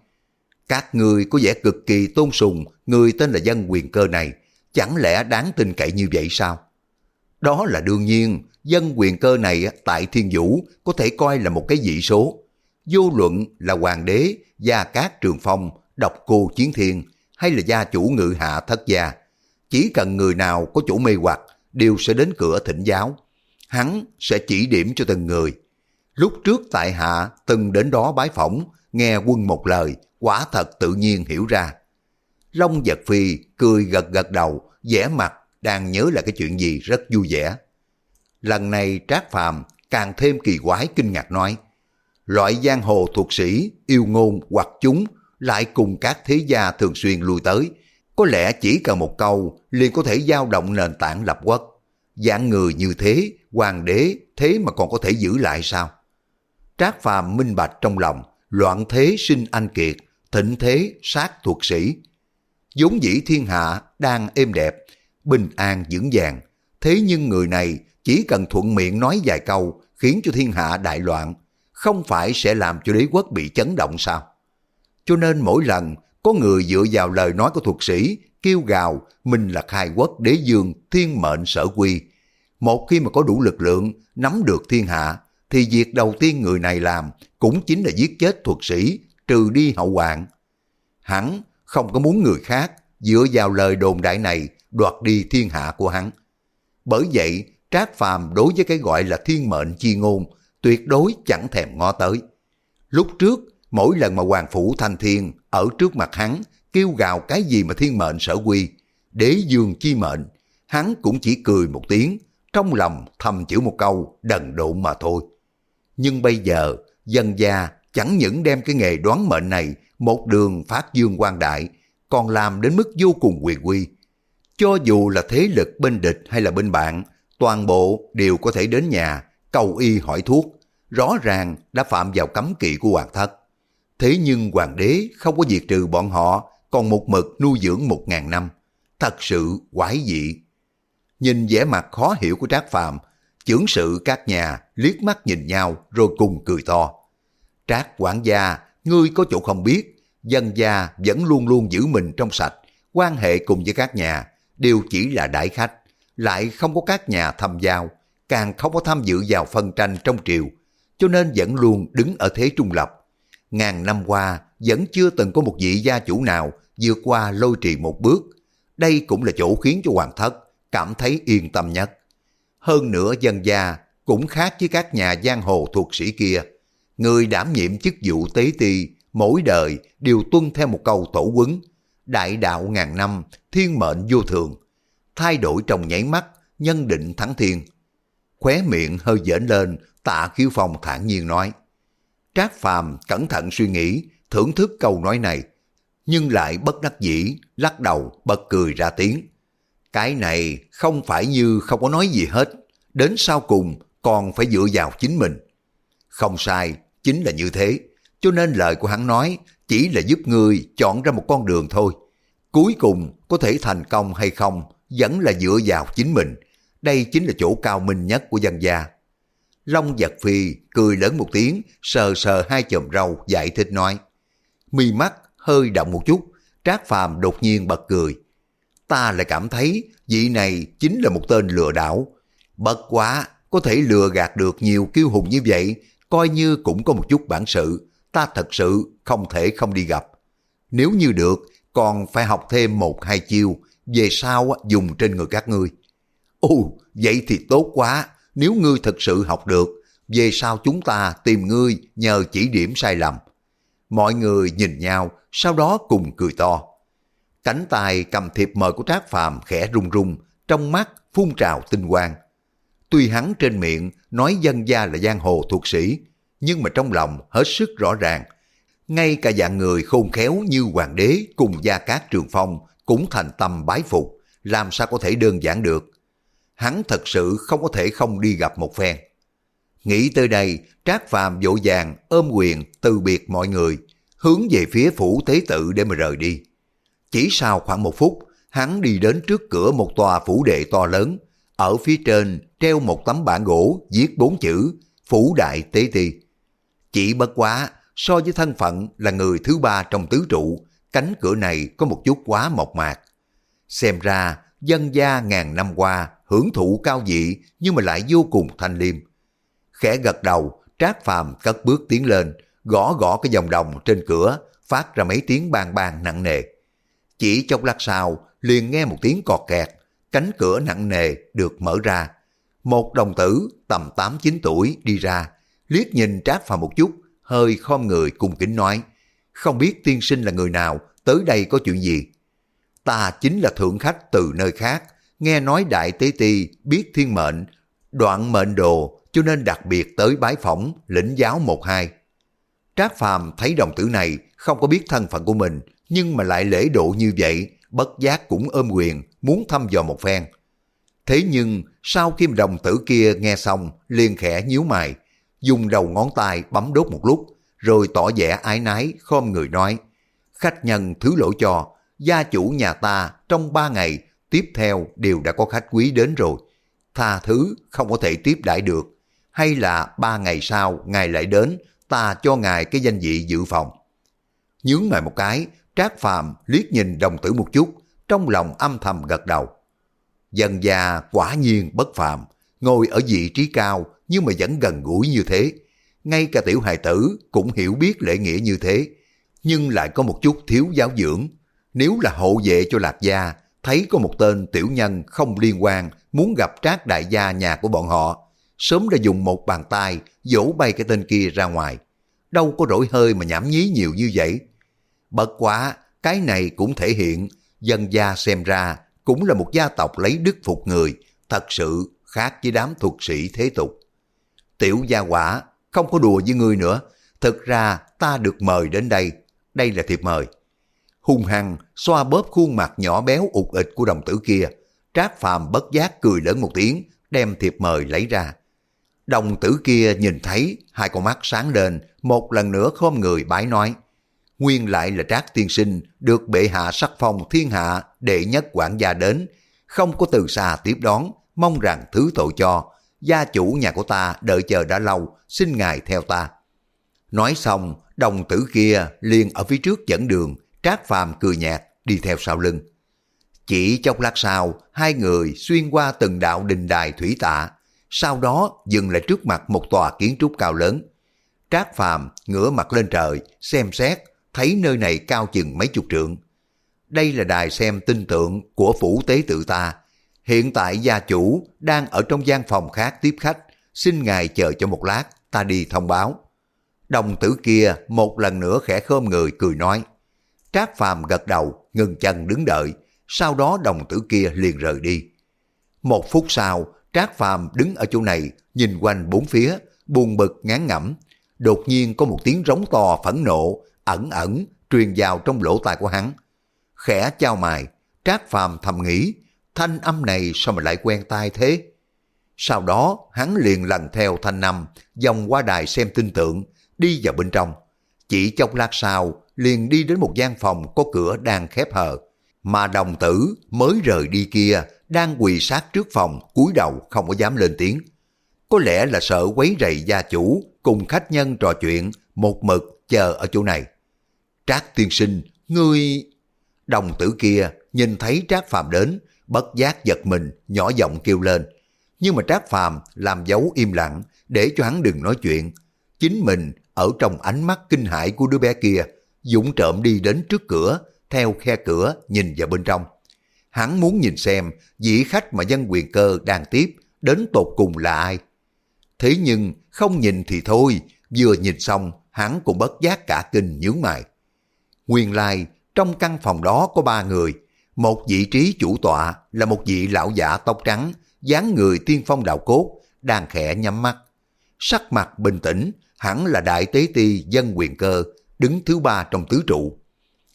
Các người có vẻ cực kỳ tôn sùng người tên là dân quyền cơ này, chẳng lẽ đáng tin cậy như vậy sao? Đó là đương nhiên, dân quyền cơ này tại Thiên Vũ có thể coi là một cái dị số. Vô luận là hoàng đế, gia cát trường phong, độc cô chiến thiên hay là gia chủ ngự hạ thất gia. Chỉ cần người nào có chủ mê hoặc đều sẽ đến cửa thỉnh giáo. Hắn sẽ chỉ điểm cho từng người. Lúc trước tại hạ từng đến đó bái phỏng, nghe quân một lời, quả thật tự nhiên hiểu ra. Long giật phi cười gật gật đầu, vẻ mặt đang nhớ là cái chuyện gì rất vui vẻ. Lần này Trác Phàm càng thêm kỳ quái kinh ngạc nói, loại giang hồ thuộc sĩ, yêu ngôn hoặc chúng lại cùng các thế gia thường xuyên lui tới, có lẽ chỉ cần một câu liền có thể giao động nền tảng lập quốc. Dạng người như thế, hoàng đế thế mà còn có thể giữ lại sao? Trác Phàm minh bạch trong lòng, loạn thế sinh anh kiệt, thịnh thế sát thuộc sĩ vốn dĩ thiên hạ đang êm đẹp, bình an vững vàng. Thế nhưng người này chỉ cần thuận miệng nói vài câu khiến cho thiên hạ đại loạn, không phải sẽ làm cho đế quốc bị chấn động sao? Cho nên mỗi lần có người dựa vào lời nói của thuật sĩ kêu gào mình là khai quốc đế dương thiên mệnh sở quy. Một khi mà có đủ lực lượng nắm được thiên hạ thì việc đầu tiên người này làm cũng chính là giết chết thuật sĩ trừ đi hậu hoạn. Hắn không có muốn người khác dựa vào lời đồn đại này đoạt đi thiên hạ của hắn. Bởi vậy, Trác Phàm đối với cái gọi là thiên mệnh chi ngôn tuyệt đối chẳng thèm ngó tới. Lúc trước, mỗi lần mà Hoàng Phủ Thanh Thiên ở trước mặt hắn kêu gào cái gì mà thiên mệnh sở quy, đế dương chi mệnh, hắn cũng chỉ cười một tiếng, trong lòng thầm chữ một câu đần độn mà thôi. Nhưng bây giờ, dân gia chẳng những đem cái nghề đoán mệnh này một đường phát dương quan đại, còn làm đến mức vô cùng quyền quy. Cho dù là thế lực bên địch hay là bên bạn, toàn bộ đều có thể đến nhà, cầu y hỏi thuốc, rõ ràng đã phạm vào cấm kỵ của hoàng thất. Thế nhưng hoàng đế không có diệt trừ bọn họ, còn một mực nuôi dưỡng một ngàn năm. Thật sự quái dị. Nhìn vẻ mặt khó hiểu của Trác Phàm, trưởng sự các nhà liếc mắt nhìn nhau rồi cùng cười to. Trác quản gia, ngươi có chỗ không biết, dân gia vẫn luôn luôn giữ mình trong sạch, quan hệ cùng với các nhà đều chỉ là đại khách, lại không có các nhà thăm giao, càng không có tham dự vào phân tranh trong triều, cho nên vẫn luôn đứng ở thế trung lập. Ngàn năm qua vẫn chưa từng có một vị gia chủ nào vượt qua lôi trì một bước. Đây cũng là chỗ khiến cho hoàng thất cảm thấy yên tâm nhất. Hơn nữa dân gia cũng khác với các nhà giang hồ thuộc sĩ kia. Người đảm nhiệm chức vụ tế ti mỗi đời đều tuân theo một câu tổ quấn. Đại đạo ngàn năm, thiên mệnh vô thường. Thay đổi trong nháy mắt, nhân định thắng thiên. Khóe miệng hơi dễn lên, tạ khiếu phong thản nhiên nói. Trác Phàm cẩn thận suy nghĩ, thưởng thức câu nói này, nhưng lại bất đắc dĩ, lắc đầu, bật cười ra tiếng. Cái này không phải như không có nói gì hết, đến sau cùng còn phải dựa vào chính mình. Không sai, chính là như thế, cho nên lời của hắn nói chỉ là giúp ngươi chọn ra một con đường thôi. Cuối cùng có thể thành công hay không vẫn là dựa vào chính mình. Đây chính là chỗ cao minh nhất của dân gia. Long giật phi cười lớn một tiếng, sờ sờ hai chòm râu giải thích nói. Mi mắt hơi động một chút, Trác Phàm đột nhiên bật cười. Ta lại cảm thấy vị này chính là một tên lừa đảo. Bất quá, có thể lừa gạt được nhiều kiêu hùng như vậy, coi như cũng có một chút bản sự. Ta thật sự không thể không đi gặp. Nếu như được, còn phải học thêm một hai chiêu, về sau dùng trên người các ngươi. Ồ, vậy thì tốt quá, nếu ngươi thật sự học được, về sau chúng ta tìm ngươi nhờ chỉ điểm sai lầm. Mọi người nhìn nhau, sau đó cùng cười to. Cánh tay cầm thiệp mời của Trác Phàm khẽ rung rung, trong mắt phun trào tinh quang. Tuy hắn trên miệng nói dân gia là giang hồ thuộc sĩ, nhưng mà trong lòng hết sức rõ ràng. Ngay cả dạng người khôn khéo như hoàng đế cùng gia cát trường phong cũng thành tâm bái phục, làm sao có thể đơn giản được. Hắn thật sự không có thể không đi gặp một phen. Nghĩ tới đây, Trác Phàm vội vàng ôm quyền từ biệt mọi người, hướng về phía phủ tế tự để mà rời đi. Chỉ sau khoảng một phút, hắn đi đến trước cửa một tòa phủ đệ to lớn. Ở phía trên treo một tấm bảng gỗ viết bốn chữ Phủ Đại Tế Ti. Chỉ bất quá, so với thân phận là người thứ ba trong tứ trụ, cánh cửa này có một chút quá mộc mạc. Xem ra, dân gia ngàn năm qua hưởng thụ cao vị nhưng mà lại vô cùng thanh liêm. Khẽ gật đầu, Trác Phàm cất bước tiến lên, gõ gõ cái vòng đồng trên cửa, phát ra mấy tiếng bang bang nặng nề. Chỉ trong lát sau, liền nghe một tiếng cọt kẹt, cánh cửa nặng nề được mở ra. Một đồng tử tầm 8-9 tuổi đi ra, liếc nhìn Trác Phàm một chút, hơi khom người cung kính nói, không biết tiên sinh là người nào, tới đây có chuyện gì? Ta chính là thượng khách từ nơi khác, nghe nói đại tế ti biết thiên mệnh, đoạn mệnh đồ cho nên đặc biệt tới bái phỏng lĩnh giáo một hai. Trác Phàm thấy đồng tử này không có biết thân phận của mình, nhưng mà lại lễ độ như vậy, bất giác cũng ôm quyền, muốn thăm dò một phen. Thế nhưng, sau khi đồng tử kia nghe xong, liền khẽ nhíu mày, dùng đầu ngón tay bấm đốt một lúc, rồi tỏ vẻ ái nái, khom người nói, khách nhân thứ lỗi cho, gia chủ nhà ta trong ba ngày tiếp theo đều đã có khách quý đến rồi. Tha thứ không có thể tiếp đãi được, hay là ba ngày sau ngài lại đến, ta cho ngài cái danh vị dự phòng. Nhướng mày một cái, Trác Phàm liếc nhìn đồng tử một chút, trong lòng âm thầm gật đầu. Dần già quả nhiên bất phàm, ngồi ở vị trí cao nhưng mà vẫn gần gũi như thế. Ngay cả tiểu hài tử cũng hiểu biết lễ nghĩa như thế, nhưng lại có một chút thiếu giáo dưỡng. Nếu là hộ vệ cho Lạc Gia, thấy có một tên tiểu nhân không liên quan muốn gặp trác đại gia nhà của bọn họ, sớm đã dùng một bàn tay dỗ bay cái tên kia ra ngoài. Đâu có rỗi hơi mà nhảm nhí nhiều như vậy. Bất quá, cái này cũng thể hiện dân gia xem ra cũng là một gia tộc lấy đức phục người, thật sự khác với đám thuật sĩ thế tục. Tiểu gia quả, không có đùa với ngươi nữa, thực ra ta được mời đến đây, đây là thiệp mời. Hung hăng xoa bóp khuôn mặt nhỏ béo ụt ịch của đồng tử kia, Trác Phàm bất giác cười lớn một tiếng, đem thiệp mời lấy ra. Đồng tử kia nhìn thấy, hai con mắt sáng lên, một lần nữa khom người bái nói. Nguyên lại là Trác Tiên Sinh, được bệ hạ sắc phong thiên hạ, đệ nhất quản gia đến, không có từ xa tiếp đón, mong rằng thứ tội cho. Gia chủ nhà của ta đợi chờ đã lâu, xin ngài theo ta. Nói xong, đồng tử kia liền ở phía trước dẫn đường, Trác Phàm cười nhạt, đi theo sau lưng. Chỉ chốc lát sau, hai người xuyên qua từng đạo đình đài thủy tạ, sau đó dừng lại trước mặt một tòa kiến trúc cao lớn. Trác Phàm ngửa mặt lên trời, xem xét, thấy nơi này cao chừng mấy chục trượng. Đây là đài xem tinh tượng của phủ tế tự ta. Hiện tại gia chủ đang ở trong gian phòng khác tiếp khách, xin ngài chờ cho một lát, ta đi thông báo. Đồng tử kia một lần nữa khẽ khom người cười nói. Trác Phàm gật đầu, ngừng chân đứng đợi, sau đó đồng tử kia liền rời đi. Một phút sau, Trác Phàm đứng ở chỗ này, nhìn quanh bốn phía, buồn bực ngán ngẩm. Đột nhiên có một tiếng rống to phẫn nộ, ẩn ẩn, truyền vào trong lỗ tai của hắn. Khẽ trao mài, Trác Phàm thầm nghĩ, thanh âm này sao mà lại quen tai thế? Sau đó, hắn liền lần theo thanh âm, dòng qua đài xem tin tưởng, đi vào bên trong. Chỉ chốc lát sau, liền đi đến một gian phòng có cửa đang khép hờ. Mà đồng tử mới rời đi kia đang quỳ sát trước phòng cúi đầu không có dám lên tiếng. có lẽ là sợ quấy rầy gia chủ cùng khách nhân trò chuyện một mực chờ ở chỗ này. Trác tiên sinh, ngươi... Đồng tử kia nhìn thấy Trác Phàm đến, bất giác giật mình, nhỏ giọng kêu lên. Nhưng mà Trác Phàm làm dấu im lặng để cho hắn đừng nói chuyện. Chính mình ở trong ánh mắt kinh hãi của đứa bé kia, dũng trộm đi đến trước cửa, theo khe cửa nhìn vào bên trong. Hắn muốn nhìn xem vị khách mà dân quyền cơ đang tiếp đến tột cùng là ai. Thế nhưng không nhìn thì thôi, vừa nhìn xong hắn cũng bất giác cả kinh nhướng mày. Nguyên lai, trong căn phòng đó có ba người, một vị trí chủ tọa là một vị lão giả tóc trắng, dáng người tiên phong đạo cốt, đang khẽ nhắm mắt. Sắc mặt bình tĩnh, hẳn là đại tế ti dân quyền cơ, đứng thứ ba trong tứ trụ.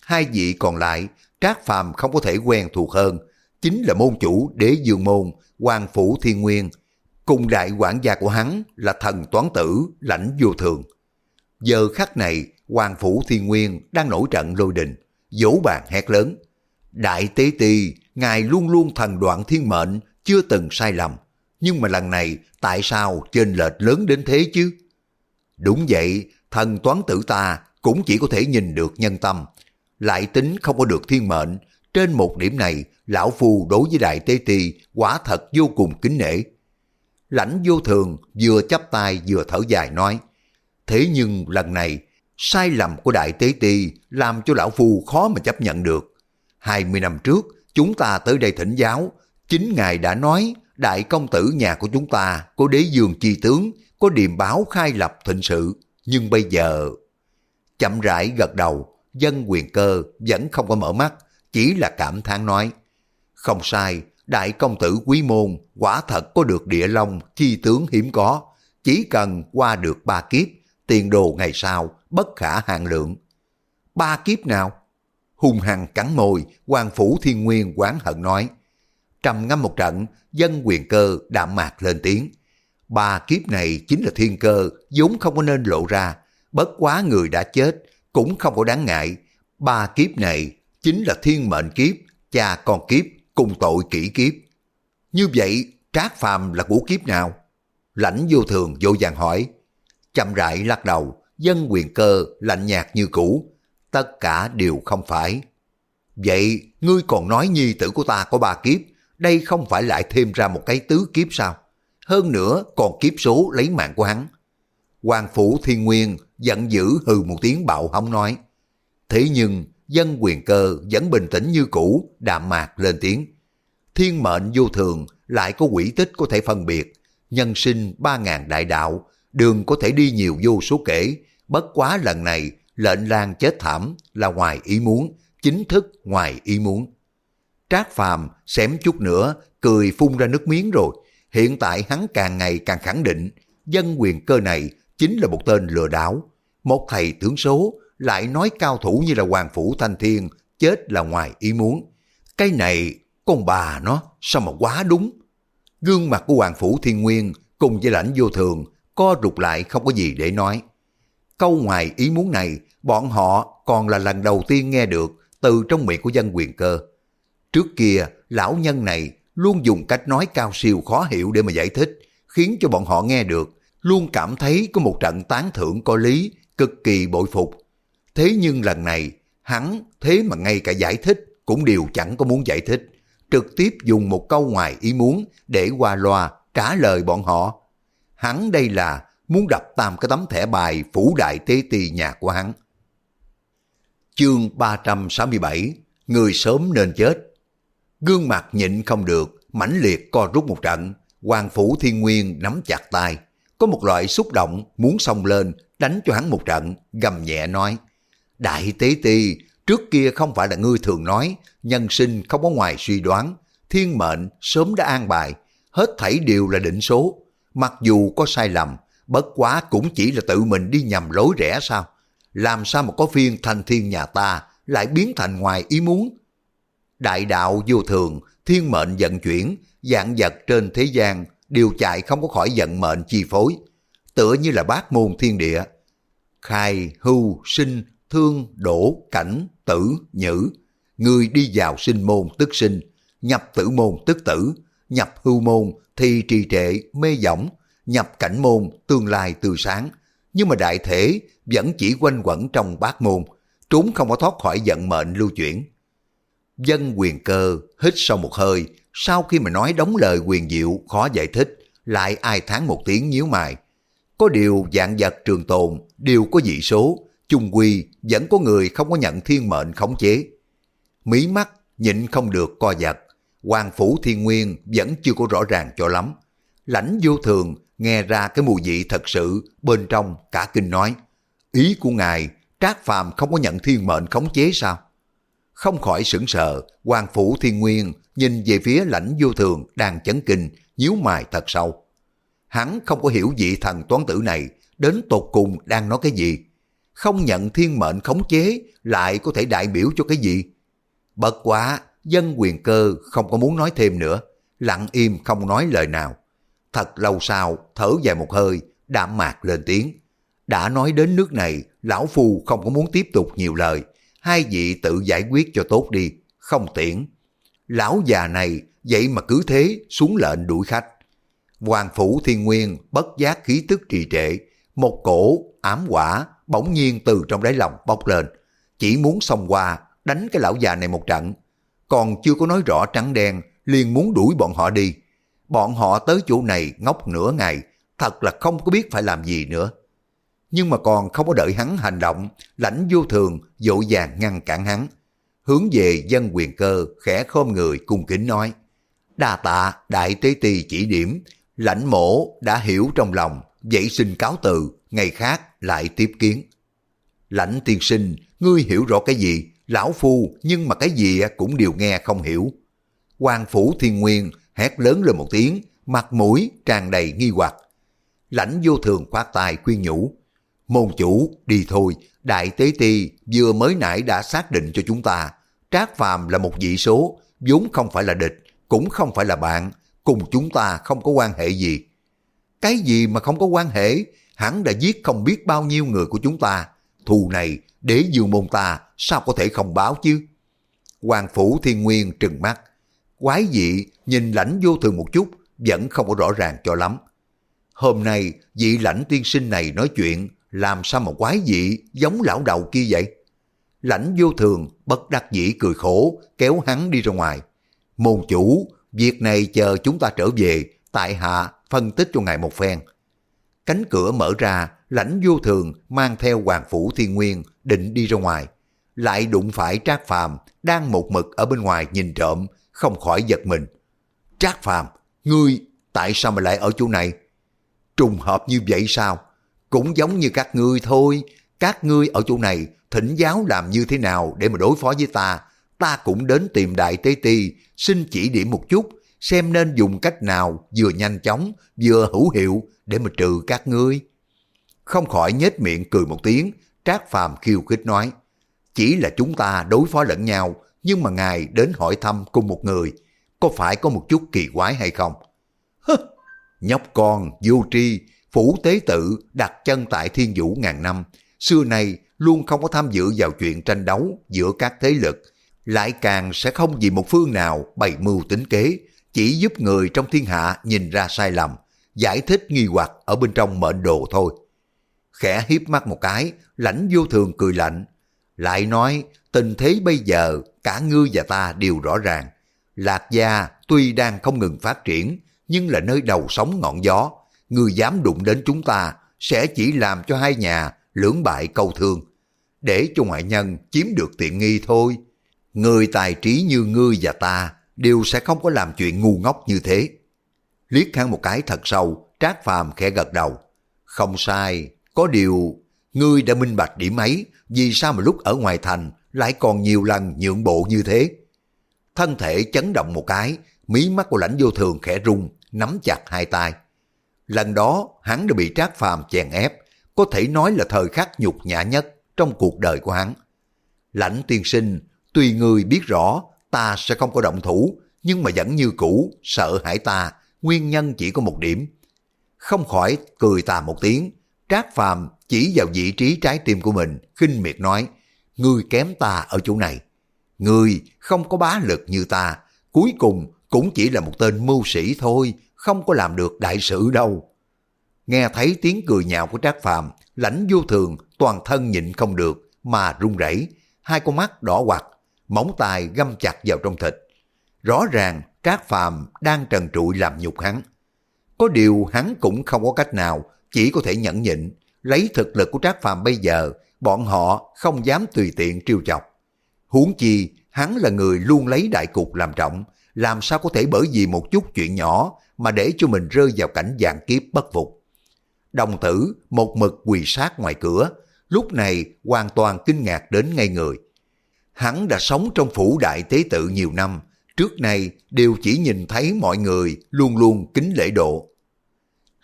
Hai vị còn lại, Trác Phàm không có thể quen thuộc hơn, chính là môn chủ đế dương môn, hoàng phủ thiên nguyên, cùng đại quản gia của hắn là thần toán tử, lãnh vô thường. Giờ khắc này, hoàng phủ thiên nguyên đang nổi trận lôi đình, dỗ bàn hét lớn. Đại tế ti, ngài luôn luôn thần đoạn thiên mệnh, chưa từng sai lầm. Nhưng mà lần này, tại sao trên lệch lớn đến thế chứ? Đúng vậy, thần toán tử ta cũng chỉ có thể nhìn được nhân tâm, lại tính không có được thiên mệnh. Trên một điểm này, lão phu đối với đại tế ti quả thật vô cùng kính nể. Lãnh vô thường vừa chắp tay vừa thở dài nói, thế nhưng lần này, sai lầm của đại tế ti làm cho lão phu khó mà chấp nhận được. 20 năm trước, chúng ta tới đây thỉnh giáo, chính ngài đã nói đại công tử nhà của chúng ta có đế dương chi tướng, có điềm báo khai lập thịnh sự, nhưng bây giờ... Chậm rãi gật đầu, dân quyền cơ vẫn không có mở mắt, chỉ là cảm thán nói. Không sai, đại công tử quý môn quả thật có được địa long chi tướng hiếm có, chỉ cần qua được ba kiếp, tiền đồ ngày sau bất khả hạn lượng. Ba kiếp nào? Hùng hằng cắn môi, quan phủ thiên nguyên quán hận nói. Trầm ngâm một trận, dân quyền cơ đạm mạc lên tiếng. Ba kiếp này chính là thiên cơ, vốn không có nên lộ ra. Bất quá người đã chết, cũng không có đáng ngại. Ba kiếp này chính là thiên mệnh kiếp, cha con kiếp, cùng tội kỹ kiếp. Như vậy, trác phàm là của kiếp nào? Lãnh vô thường vô vàng hỏi. Chậm rãi lắc đầu, dân quyền cơ lạnh nhạt như cũ. Tất cả đều không phải. Vậy, ngươi còn nói nhi tử của ta có ba kiếp, đây không phải lại thêm ra một cái tứ kiếp sao? Hơn nữa còn kiếp số lấy mạng của hắn. Hoàng phủ thiên nguyên giận dữ hừ một tiếng bạo hống nói. Thế nhưng dân quyền cơ vẫn bình tĩnh như cũ, đạm mạc lên tiếng. Thiên mệnh vô thường lại có quỷ tích có thể phân biệt. Nhân sinh ba ngàn đại đạo, đường có thể đi nhiều vô số kể. Bất quá lần này, lệnh lan chết thảm là ngoài ý muốn, chính thức ngoài ý muốn. Trác Phàm xém chút nữa, cười phun ra nước miếng rồi. Hiện tại hắn càng ngày càng khẳng định, dân quyền cơ này chính là một tên lừa đảo. Một thầy tướng số lại nói cao thủ như là Hoàng Phủ Thanh Thiên chết là ngoài ý muốn. Cái này, con bà nó, sao mà quá đúng. Gương mặt của Hoàng Phủ Thiên Nguyên cùng với lãnh vô thường co rụt lại không có gì để nói. Câu ngoài ý muốn này, bọn họ còn là lần đầu tiên nghe được từ trong miệng của dân quyền cơ. Trước kia, lão nhân này luôn dùng cách nói cao siêu khó hiểu để mà giải thích, khiến cho bọn họ nghe được, luôn cảm thấy có một trận tán thưởng có lý, cực kỳ bội phục. Thế nhưng lần này, hắn thế mà ngay cả giải thích cũng đều chẳng có muốn giải thích, trực tiếp dùng một câu ngoài ý muốn để qua loa trả lời bọn họ. Hắn đây là muốn đập tam cái tấm thẻ bài phủ đại tế ti nhà của hắn. Chương 367 Người sớm nên chết Gương mặt nhịn không được, mãnh liệt co rút một trận, Hoàng Phủ Thiên Nguyên nắm chặt tay. Có một loại xúc động muốn xông lên, đánh cho hắn một trận, gầm nhẹ nói. Đại tế ti, trước kia không phải là ngươi thường nói, nhân sinh không có ngoài suy đoán, thiên mệnh sớm đã an bài, hết thảy đều là định số. Mặc dù có sai lầm, bất quá cũng chỉ là tự mình đi nhầm lối rẽ sao? Làm sao mà có phiên thành thiên nhà ta lại biến thành ngoài ý muốn? Đại đạo vô thường, thiên mệnh vận chuyển, dạng vật trên thế gian đều chạy không có khỏi vận mệnh chi phối. Tựa như là bát môn thiên địa. Khai, hưu, sinh, thương, đổ, cảnh, tử, nhữ. Người đi vào sinh môn tức sinh, nhập tử môn tức tử, nhập hưu môn thì trì trệ, mê võng, nhập cảnh môn, tương lai tươi sáng, nhưng mà đại thể vẫn chỉ quanh quẩn trong bát môn, trốn không có thoát khỏi vận mệnh lưu chuyển. Dân quyền cơ hít sâu một hơi, sau khi mà nói đóng lời quyền diệu khó giải thích, lại ai tháng một tiếng nhíu mày. Có điều dạng vật trường tồn, đều có dị số, chung quy vẫn có người không có nhận thiên mệnh khống chế. Mí mắt nhịn không được co giật, Hoàng Phủ Thiên Nguyên vẫn chưa có rõ ràng cho lắm. Lãnh vô thường nghe ra cái mùi vị thật sự bên trong cả kinh nói. Ý của ngài, Trác Phàm không có nhận thiên mệnh khống chế sao? Không khỏi sững sờ, Hoàng Phủ Thiên Nguyên nhìn về phía lãnh vô thường đang chấn kinh, nhíu mày thật sâu. Hắn không có hiểu vị thần toán tử này đến tột cùng đang nói cái gì. Không nhận thiên mệnh khống chế lại có thể đại biểu cho cái gì? Bất quá, dân quyền cơ không có muốn nói thêm nữa, lặng im không nói lời nào. Thật lâu sau, thở dài một hơi, đạm mạc lên tiếng. Đã nói đến nước này, lão phu không có muốn tiếp tục nhiều lời. Hai vị tự giải quyết cho tốt đi, không tiễn. Lão già này, vậy mà cứ thế xuống lệnh đuổi khách. Hoàng phủ thiên nguyên bất giác khí tức trì trệ, một cổ ám quả bỗng nhiên từ trong đáy lòng bốc lên. Chỉ muốn xông qua, đánh cái lão già này một trận. Còn chưa có nói rõ trắng đen, liền muốn đuổi bọn họ đi. Bọn họ tới chỗ này ngốc nửa ngày, thật là không có biết phải làm gì nữa. Nhưng mà còn không có đợi hắn hành động, lãnh vô thường dội vàng ngăn cản hắn. Hướng về dân quyền cơ, khẽ khom người cung kính nói. Đa tạ, đại tế tì chỉ điểm, lãnh mổ đã hiểu trong lòng, vậy xin cáo từ, ngày khác lại tiếp kiến. Lãnh tiên sinh, ngươi hiểu rõ cái gì? Lão phu, nhưng mà cái gì cũng đều nghe không hiểu. Hoàng phủ thiên nguyên hét lớn lên một tiếng, mặt mũi tràn đầy nghi hoặc. Lãnh vô thường khoát tay khuyên nhủ. Môn chủ, đi thôi, đại tế ti vừa mới nãy đã xác định cho chúng ta. Trác phàm là một vị số, vốn không phải là địch, cũng không phải là bạn, cùng chúng ta không có quan hệ gì. Cái gì mà không có quan hệ, hắn đã giết không biết bao nhiêu người của chúng ta. Thù này, đế dương môn ta, sao có thể không báo chứ? Hoàng Phủ Thiên Nguyên trừng mắt, quái dị nhìn lãnh vô thường một chút, vẫn không có rõ ràng cho lắm. Hôm nay, vị lãnh tiên sinh này nói chuyện, làm sao mà quái dị giống lão đầu kia vậy? Lãnh vô thường, bất đắc dĩ cười khổ, kéo hắn đi ra ngoài. Môn chủ, việc này chờ chúng ta trở về, tại hạ phân tích cho ngài một phen. Cánh cửa mở ra, lãnh vô thường mang theo hoàng phủ thiên nguyên, định đi ra ngoài. Lại đụng phải Trác Phàm đang một mực ở bên ngoài nhìn trộm, không khỏi giật mình. Trác Phàm, ngươi tại sao mà lại ở chỗ này? Trùng hợp như vậy sao? Cũng giống như các ngươi thôi, các ngươi ở chỗ này thỉnh giáo làm như thế nào để mà đối phó với ta. Ta cũng đến tìm Đại Tế Ti, xin chỉ điểm một chút, xem nên dùng cách nào vừa nhanh chóng, vừa hữu hiệu để mà trừ các ngươi. Không khỏi nhếch miệng cười một tiếng, Trác Phàm khiêu khích nói, chỉ là chúng ta đối phó lẫn nhau, nhưng mà ngài đến hỏi thăm cùng một người, có phải có một chút kỳ quái hay không? Hứ, nhóc con, vô tri, phủ tế tự đặt chân tại thiên vũ ngàn năm, xưa nay luôn không có tham dự vào chuyện tranh đấu giữa các thế lực, lại càng sẽ không vì một phương nào bày mưu tính kế, chỉ giúp người trong thiên hạ nhìn ra sai lầm, giải thích nghi hoặc ở bên trong mệnh đồ thôi. Khẽ hiếp mắt một cái, lãnh vô thường cười lạnh, lại nói tình thế bây giờ cả ngươi và ta đều rõ ràng. Lạc Gia tuy đang không ngừng phát triển, nhưng là nơi đầu sóng ngọn gió. Ngươi dám đụng đến chúng ta sẽ chỉ làm cho hai nhà lưỡng bại câu thương. Để cho ngoại nhân chiếm được tiện nghi thôi. Người tài trí như ngươi và ta đều sẽ không có làm chuyện ngu ngốc như thế. Liếc hắn một cái thật sâu, Trác Phàm khẽ gật đầu. Không sai, có điều ngươi đã minh bạch điểm ấy, vì sao mà lúc ở ngoài thành lại còn nhiều lần nhượng bộ như thế? Thân thể chấn động một cái, mí mắt của lãnh vô thường khẽ rung, nắm chặt hai tay. Lần đó hắn đã bị Trác Phàm chèn ép, có thể nói là thời khắc nhục nhã nhất trong cuộc đời của hắn. Lãnh tiên sinh, tuy người biết rõ ta sẽ không có động thủ, nhưng mà vẫn như cũ, sợ hãi ta, nguyên nhân chỉ có một điểm. Không khỏi cười ta một tiếng, Trác Phàm chỉ vào vị trí trái tim của mình, khinh miệt nói, ngươi kém ta ở chỗ này. Ngươi không có bá lực như ta, cuối cùng cũng chỉ là một tên mưu sĩ thôi, không có làm được đại sự đâu. nghe thấy tiếng cười nhạo của Trác Phàm, lãnh vô thường toàn thân nhịn không được mà run rẩy, hai con mắt đỏ quạt, móng tay găm chặt vào trong thịt. Rõ ràng Trác Phàm đang trần trụi làm nhục hắn. Có điều hắn cũng không có cách nào, chỉ có thể nhẫn nhịn, lấy thực lực của Trác Phàm bây giờ, bọn họ không dám tùy tiện trêu chọc. Huống chi, hắn là người luôn lấy đại cục làm trọng, làm sao có thể bởi vì một chút chuyện nhỏ mà để cho mình rơi vào cảnh dạng kiếp bất phục. Đồng tử một mực quỳ sát ngoài cửa, lúc này hoàn toàn kinh ngạc đến ngay người. Hắn đã sống trong phủ đại tế tự nhiều năm, trước nay đều chỉ nhìn thấy mọi người luôn luôn kính lễ độ.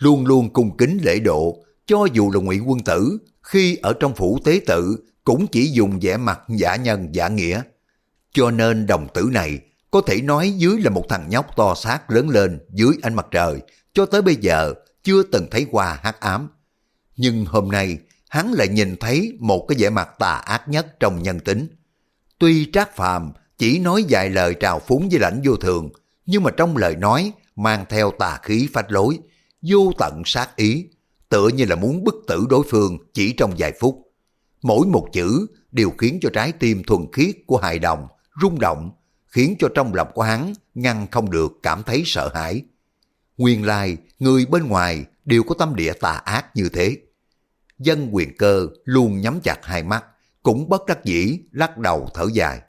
Luôn luôn cung kính lễ độ, cho dù là ngụy quân tử, khi ở trong phủ tế tự cũng chỉ dùng vẻ mặt giả nhân giả nghĩa. Cho nên đồng tử này có thể nói dưới là một thằng nhóc to xác lớn lên dưới ánh mặt trời, cho tới bây giờ chưa từng thấy qua hắc ám. Nhưng hôm nay, hắn lại nhìn thấy một cái vẻ mặt tà ác nhất trong nhân tính. Tuy Trác Phàm chỉ nói vài lời trào phúng với lãnh vô thường, nhưng mà trong lời nói mang theo tà khí phách lối, vô tận sát ý, tựa như là muốn bức tử đối phương chỉ trong vài phút. Mỗi một chữ đều khiến cho trái tim thuần khiết của hài đồng rung động, khiến cho trong lòng của hắn ngăn không được cảm thấy sợ hãi. Nguyên lai, người bên ngoài đều có tâm địa tà ác như thế. Dân quyền cơ luôn nhắm chặt hai mắt, cũng bất đắc dĩ lắc đầu thở dài.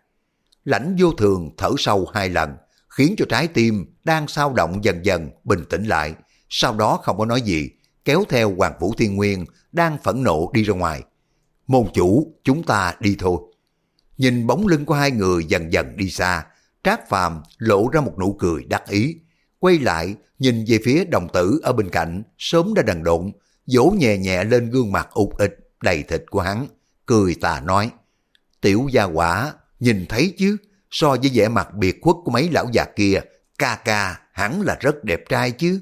Lãnh vô thường thở sâu hai lần, khiến cho trái tim đang sao động dần dần bình tĩnh lại, sau đó không có nói gì, kéo theo Hoàng Vũ Thiên Nguyên đang phẫn nộ đi ra ngoài. Môn chủ, chúng ta đi thôi. Nhìn bóng lưng của hai người dần dần đi xa, Trác Phàm lộ ra một nụ cười đắc ý, quay lại nhìn về phía đồng tử ở bên cạnh, sớm đã đần độn, vỗ nhẹ nhẹ lên gương mặt ụt ịch đầy thịt của hắn, cười tà nói, tiểu gia quả, nhìn thấy chứ, so với vẻ mặt biệt khuất của mấy lão già kia, ca ca hẳn là rất đẹp trai chứ.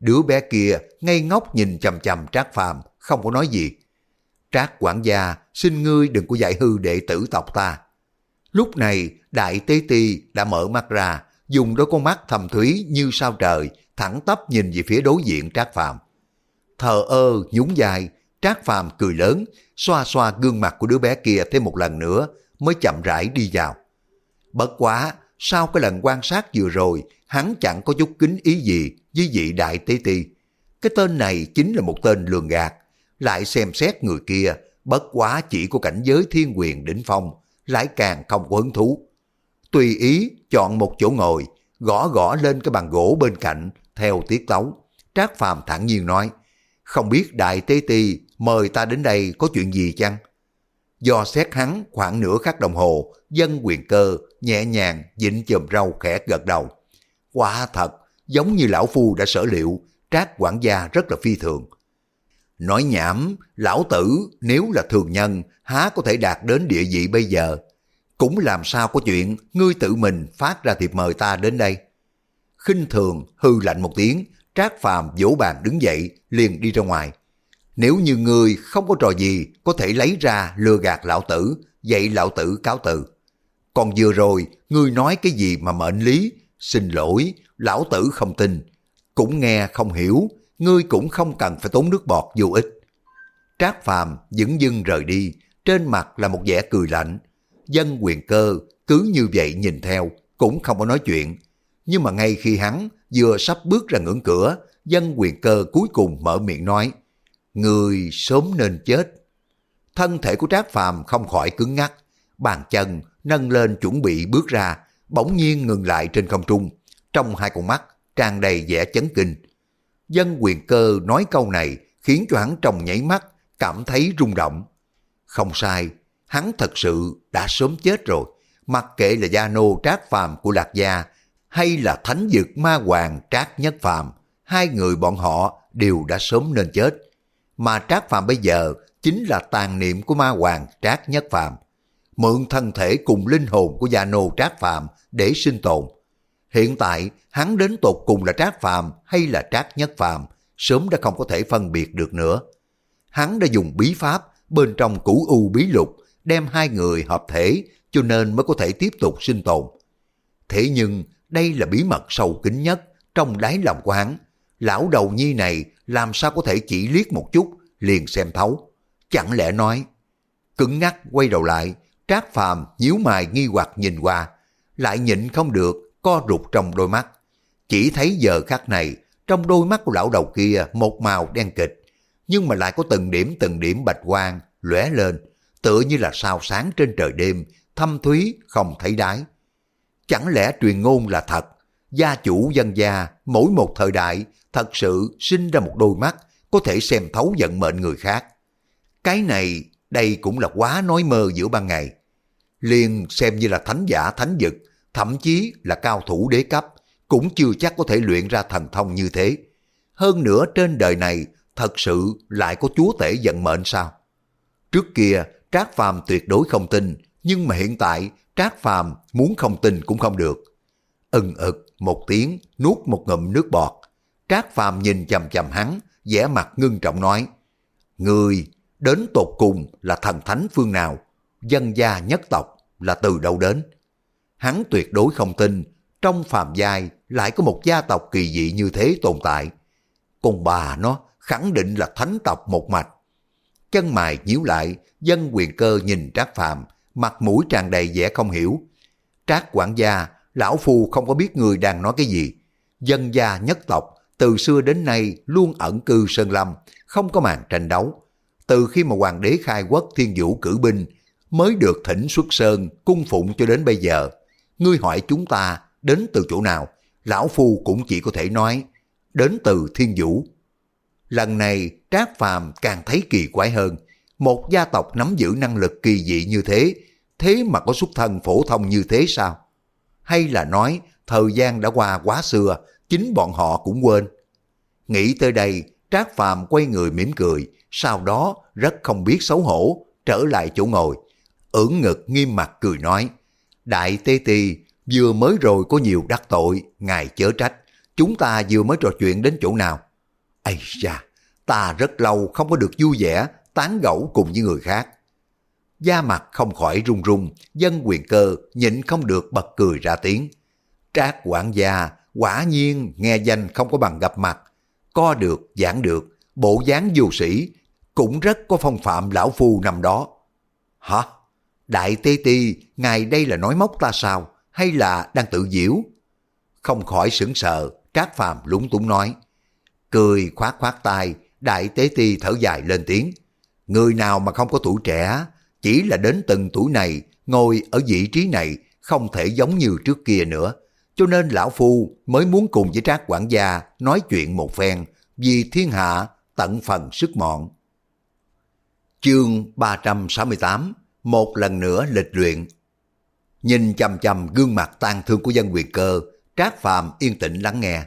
Đứa bé kia ngây ngốc nhìn chầm chầm Trác Phàm không có nói gì. Trác quản gia, xin ngươi đừng có dạy hư đệ tử tộc ta. Lúc này, Đại Tế Ti đã mở mắt ra, dùng đôi con mắt thầm thúy như sao trời, thẳng tắp nhìn về phía đối diện Trác Phàm. Thờ ơ, nhún dài, Trác Phàm cười lớn, xoa xoa gương mặt của đứa bé kia thêm một lần nữa, mới chậm rãi đi vào. Bất quá, sau cái lần quan sát vừa rồi, hắn chẳng có chút kính ý gì với vị đại tế ti. Cái tên này chính là một tên lường gạt. Lại xem xét người kia, bất quá chỉ có cảnh giới thiên quyền đỉnh phong, lại càng không có hứng thú. Tùy ý chọn một chỗ ngồi, gõ gõ lên cái bàn gỗ bên cạnh, theo tiết tấu. Trác Phàm thẳng nhiên nói, không biết đại tế ti mời ta đến đây có chuyện gì chăng? Do xét hắn khoảng nửa khắc đồng hồ, dân quyền cơ nhẹ nhàng dịnh chùm râu khẽ gật đầu. Quả thật, giống như lão phu đã sở liệu, trác quản gia rất là phi thường. Nói nhảm, lão tử nếu là thường nhân, há có thể đạt đến địa vị bây giờ. Cũng làm sao có chuyện ngươi tự mình phát ra thiệp mời ta đến đây. khinh thường hư lạnh một tiếng, trác phàm vỗ bàn đứng dậy, liền đi ra ngoài. Nếu như ngươi không có trò gì có thể lấy ra lừa gạt lão tử, vậy lão tử cáo từ. Còn vừa rồi, ngươi nói cái gì mà mệnh lý, xin lỗi, lão tử không tin. Cũng nghe không hiểu, ngươi cũng không cần phải tốn nước bọt vô ích. Trác Phàm dững dưng rời đi, trên mặt là một vẻ cười lạnh. Dân quyền cơ cứ như vậy nhìn theo, cũng không có nói chuyện. Nhưng mà ngay khi hắn vừa sắp bước ra ngưỡng cửa, dân quyền cơ cuối cùng mở miệng nói, Người sớm nên chết. Thân thể của Trác Phàm không khỏi cứng ngắc, bàn chân nâng lên chuẩn bị bước ra, bỗng nhiên ngừng lại trên không trung, trong hai con mắt tràn đầy vẻ chấn kinh. Dân quyền cơ nói câu này khiến cho hắn trong nhảy mắt cảm thấy rung động. Không sai, hắn thật sự đã sớm chết rồi, mặc kệ là gia nô trác phàm của Lạc Gia hay là thánh dực ma hoàng trác nhất phàm, hai người bọn họ đều đã sớm nên chết. Mà trác phàm bây giờ chính là tàn niệm của ma hoàng trác nhất phàm. Mượn thân thể cùng linh hồn của gia nô trác phàm để sinh tồn. Hiện tại hắn đến tột cùng là trác phàm hay là trác nhất phàm, sớm đã không có thể phân biệt được nữa. Hắn đã dùng bí pháp bên trong củ u bí lục đem hai người hợp thể cho nên mới có thể tiếp tục sinh tồn. Thế nhưng đây là bí mật sâu kín nhất trong đáy lòng của hắn. Lão đầu nhi này làm sao có thể chỉ liếc một chút, liền xem thấu. Chẳng lẽ nói, cứng ngắc quay đầu lại, Trác Phàm nhíu mày nghi hoặc nhìn qua, lại nhịn không được, co rụt trong đôi mắt. Chỉ thấy giờ khắc này, trong đôi mắt của lão đầu kia một màu đen kịch, nhưng mà lại có từng điểm từng điểm bạch quang lóe lên, tựa như là sao sáng trên trời đêm, thâm thúy không thấy đáy. Chẳng lẽ truyền ngôn là thật, gia chủ dân gia mỗi một thời đại thật sự sinh ra một đôi mắt có thể xem thấu vận mệnh người khác. Cái này, đây cũng là quá nói mơ giữa ban ngày. Liền xem như là thánh giả thánh dực, thậm chí là cao thủ đế cấp, cũng chưa chắc có thể luyện ra thần thông như thế. Hơn nữa trên đời này thật sự lại có chúa tể vận mệnh sao? Trước kia Trác Phàm tuyệt đối không tin, nhưng mà hiện tại Trác Phàm muốn không tin cũng không được. Ừng ực một tiếng, nuốt một ngụm nước bọt. Trác Phàm nhìn chầm chầm hắn, vẻ mặt ngưng trọng nói, Người đến tột cùng là thần thánh phương nào, dân gia nhất tộc là từ đâu đến? Hắn tuyệt đối không tin, trong phàm giai lại có một gia tộc kỳ dị như thế tồn tại. Còn bà nó khẳng định là thánh tộc một mạch. Chân mày nhíu lại, dân quyền cơ nhìn Trác Phàm mặt mũi tràn đầy vẻ không hiểu. Trác quản gia, lão phu không có biết người đang nói cái gì. Dân gia nhất tộc, từ xưa đến nay luôn ẩn cư Sơn Lâm, không có màn tranh đấu. Từ khi mà hoàng đế khai quốc thiên vũ cử binh, mới được thỉnh xuất sơn, cung phụng cho đến bây giờ. Ngươi hỏi chúng ta đến từ chỗ nào, lão phu cũng chỉ có thể nói, đến từ thiên vũ. Lần này Trác Phàm càng thấy kỳ quái hơn, một gia tộc nắm giữ năng lực kỳ dị như thế, thế mà có xuất thân phổ thông như thế sao? Hay là nói thời gian đã qua quá xưa, chính bọn họ cũng quên. Nghĩ tới đây, Trác Phàm quay người mỉm cười, sau đó rất không biết xấu hổ, trở lại chỗ ngồi ưỡn ngực nghiêm mặt cười nói, Đại Tê Tì vừa mới rồi có nhiều đắc tội, ngài chớ trách, chúng ta vừa mới trò chuyện đến chỗ nào. Ây da, ta rất lâu không có được vui vẻ, tán gẫu cùng với người khác. Da mặt không khỏi run run, dân quyền cơ nhịn không được bật cười ra tiếng. Trác quản gia, quả nhiên nghe danh không có bằng gặp mặt. Co được, giảng được, bộ dáng vô sĩ, cũng rất có phong phạm lão phu năm đó. Hả? Đại Tê Ti, ngài đây là nói móc ta sao? Hay là đang tự diễu? Không khỏi sững sờ, Trác Phàm lúng túng nói. Cười khoát khoát tay, Đại Tế Ti thở dài lên tiếng. Người nào mà không có tuổi trẻ, chỉ là đến từng tuổi này, ngồi ở vị trí này, không thể giống như trước kia nữa. Cho nên Lão Phu mới muốn cùng với Trác quản gia nói chuyện một phen, vì thiên hạ tận phần sức mọn. Chương 368 một lần nữa lịch luyện Nhìn chầm chầm gương mặt tan thương của dân quyền cơ, Trác Phàm yên tĩnh lắng nghe.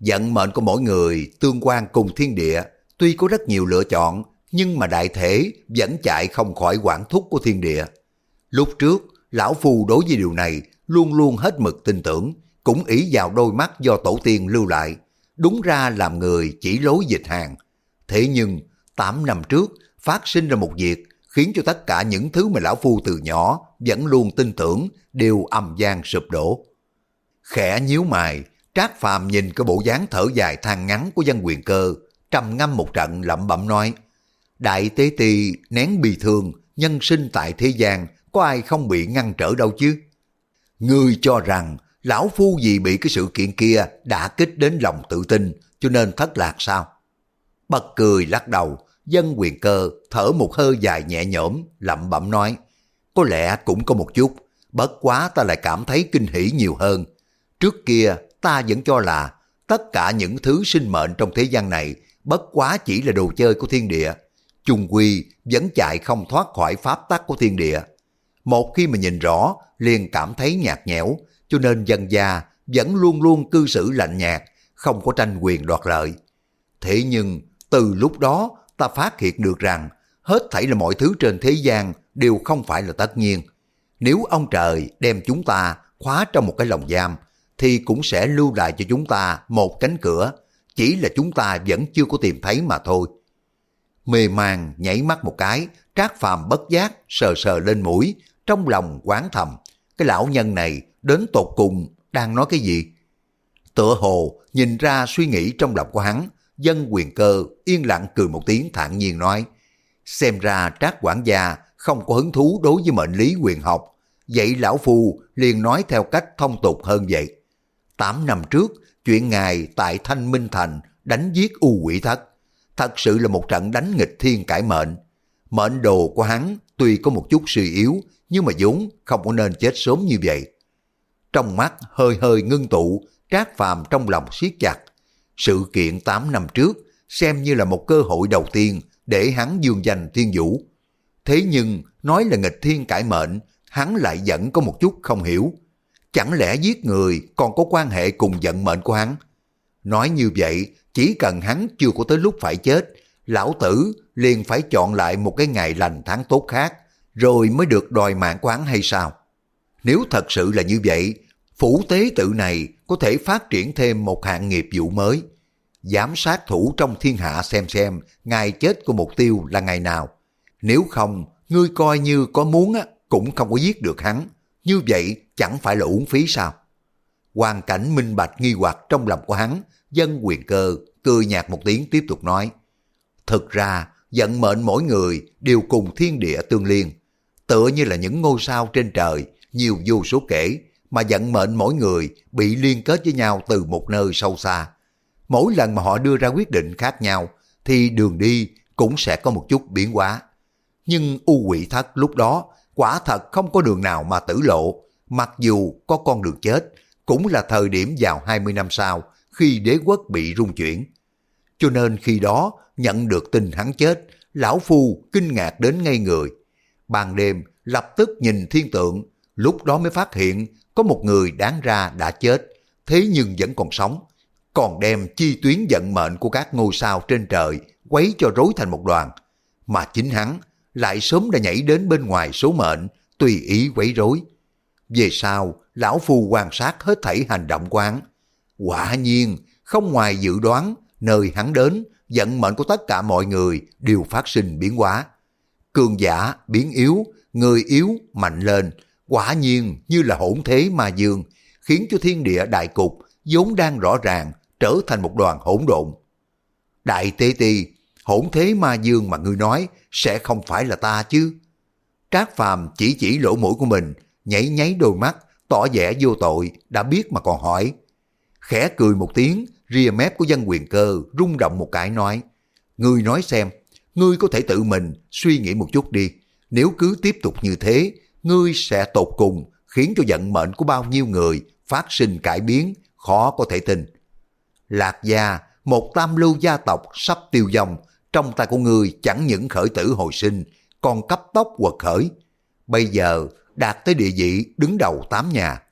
Vận mệnh của mỗi người tương quan cùng thiên địa, tuy có rất nhiều lựa chọn, nhưng mà đại thể vẫn chạy không khỏi quản thúc của thiên địa. Lúc trước, lão phu đối với điều này luôn luôn hết mực tin tưởng, cũng ý vào đôi mắt do tổ tiên lưu lại. Đúng ra làm người chỉ lối dịch hàng. Thế nhưng, 8 năm trước, phát sinh ra một việc khiến cho tất cả những thứ mà lão phu từ nhỏ vẫn luôn tin tưởng đều âm gian sụp đổ. Khẽ nhíu mày, Trác Phàm nhìn cái bộ dáng thở dài than ngắn của dân quyền cơ, trầm ngâm một trận lẩm bẩm nói, Đại tế ti nén bì thương, nhân sinh tại thế gian, có ai không bị ngăn trở đâu chứ? Ngươi cho rằng, lão phu vì bị cái sự kiện kia đã kích đến lòng tự tin, cho nên thất lạc sao? Bật cười lắc đầu, dân quyền cơ thở một hơi dài nhẹ nhõm, lẩm bẩm nói, có lẽ cũng có một chút, bất quá ta lại cảm thấy kinh hỉ nhiều hơn. Trước kia ta vẫn cho là tất cả những thứ sinh mệnh trong thế gian này bất quá chỉ là đồ chơi của thiên địa. Chung quy vẫn chạy không thoát khỏi pháp tắc của thiên địa. Một khi mà nhìn rõ, liền cảm thấy nhạt nhẽo, cho nên dân gia vẫn luôn luôn cư xử lạnh nhạt, không có tranh quyền đoạt lợi. Thế nhưng, từ lúc đó, ta phát hiện được rằng, hết thảy là mọi thứ trên thế gian đều không phải là tất nhiên. Nếu ông trời đem chúng ta khóa trong một cái lồng giam, thì cũng sẽ lưu lại cho chúng ta một cánh cửa, chỉ là chúng ta vẫn chưa có tìm thấy mà thôi. Mê màng nhảy mắt một cái, Trác Phàm bất giác sờ sờ lên mũi, trong lòng quán thầm, cái lão nhân này đến tột cùng đang nói cái gì? Tựa hồ nhìn ra suy nghĩ trong lòng của hắn, dân quyền cơ yên lặng cười một tiếng thản nhiên nói, xem ra trác quản gia không có hứng thú đối với mệnh lý quyền học, vậy lão phu liền nói theo cách thông tục hơn vậy. Tám năm trước, chuyện ngài tại Thanh Minh Thành đánh giết u quỷ thất, thật sự là một trận đánh nghịch thiên cải mệnh. Mệnh đồ của hắn tuy có một chút suy yếu, nhưng mà vốn không có nên chết sớm như vậy. Trong mắt hơi hơi ngưng tụ, trác phàm trong lòng siết chặt. Sự kiện 8 năm trước xem như là một cơ hội đầu tiên để hắn dương danh thiên vũ. Thế nhưng nói là nghịch thiên cải mệnh, hắn lại vẫn có một chút không hiểu. Chẳng lẽ giết người còn có quan hệ cùng vận mệnh của hắn? Nói như vậy, chỉ cần hắn chưa có tới lúc phải chết, lão tử liền phải chọn lại một cái ngày lành tháng tốt khác, rồi mới được đòi mạng quán hay sao? Nếu thật sự là như vậy, phủ tế tự này có thể phát triển thêm một hạng nghiệp vụ mới. Giám sát thủ trong thiên hạ xem xem ngày chết của mục tiêu là ngày nào. Nếu không, ngươi coi như có muốn á, cũng không có giết được hắn. Như vậy chẳng phải là uổng phí sao? Hoàn cảnh minh bạch nghi hoặc trong lòng của hắn, dân quyền cơ cười nhạt một tiếng tiếp tục nói. Thực ra, vận mệnh mỗi người đều cùng thiên địa tương liên. Tựa như là những ngôi sao trên trời, nhiều vô số kể, mà vận mệnh mỗi người bị liên kết với nhau từ một nơi sâu xa. Mỗi lần mà họ đưa ra quyết định khác nhau, thì đường đi cũng sẽ có một chút biến hóa. Nhưng u quỷ thất lúc đó quả thật không có đường nào mà tử lộ, mặc dù có con đường chết, cũng là thời điểm vào 20 năm sau khi đế quốc bị rung chuyển. Cho nên khi đó nhận được tin hắn chết, lão phu kinh ngạc đến ngay người. Ban đêm lập tức nhìn thiên tượng, lúc đó mới phát hiện có một người đáng ra đã chết, thế nhưng vẫn còn sống, còn đem chi tuyến vận mệnh của các ngôi sao trên trời quấy cho rối thành một đoàn. Mà chính hắn lại sớm đã nhảy đến bên ngoài số mệnh, tùy ý quấy rối. Về sau, lão phu quan sát hết thảy hành động của hắn. Quả nhiên, không ngoài dự đoán, nơi hắn đến, vận mệnh của tất cả mọi người đều phát sinh biến hóa. Cường giả biến yếu, người yếu mạnh lên, quả nhiên như là hỗn thế ma dương, khiến cho thiên địa đại cục vốn đang rõ ràng trở thành một đoàn hỗn độn. Đại tế ti, hỗn thế ma dương mà ngươi nói sẽ không phải là ta chứ? Trác Phàm chỉ chỉ lỗ mũi của mình, nhảy nháy đôi mắt, tỏ vẻ vô tội, đã biết mà còn hỏi. Khẽ cười một tiếng, ria mép của dân quyền cơ rung động một cái nói, Ngươi nói xem, ngươi có thể tự mình suy nghĩ một chút đi, nếu cứ tiếp tục như thế, ngươi sẽ tột cùng khiến cho vận mệnh của bao nhiêu người phát sinh cải biến, khó có thể tin. Lạc gia, một tam lưu gia tộc sắp tiêu vong, trong tay của ngươi chẳng những khởi tử hồi sinh, còn cấp tốc quật khởi. Bây giờ đạt tới địa vị đứng đầu tám nhà.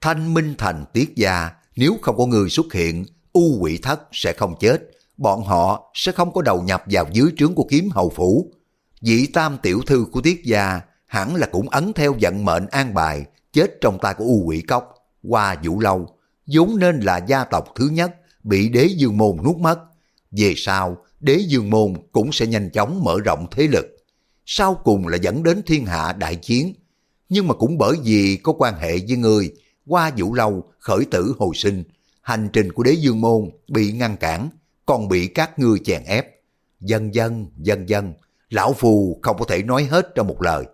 Thanh Minh Thành tiết gia, nếu không có người xuất hiện, u quỷ thất sẽ không chết. Bọn họ sẽ không có đầu nhập vào dưới trướng của kiếm hầu phủ. Vị tam tiểu thư của tiết gia hẳn là cũng ấn theo vận mệnh an bài, chết trong tay của u quỷ cốc, qua vũ lâu, vốn nên là gia tộc thứ nhất bị đế dương môn nuốt mất. Về sau, đế dương môn cũng sẽ nhanh chóng mở rộng thế lực. Sau cùng là dẫn đến thiên hạ đại chiến. Nhưng mà cũng bởi vì có quan hệ với người, qua vũ lâu khởi tử hồi sinh, hành trình của đế dương môn bị ngăn cản, còn bị các ngươi chèn ép. Dân dân, dân dân, lão phù không có thể nói hết trong một lời.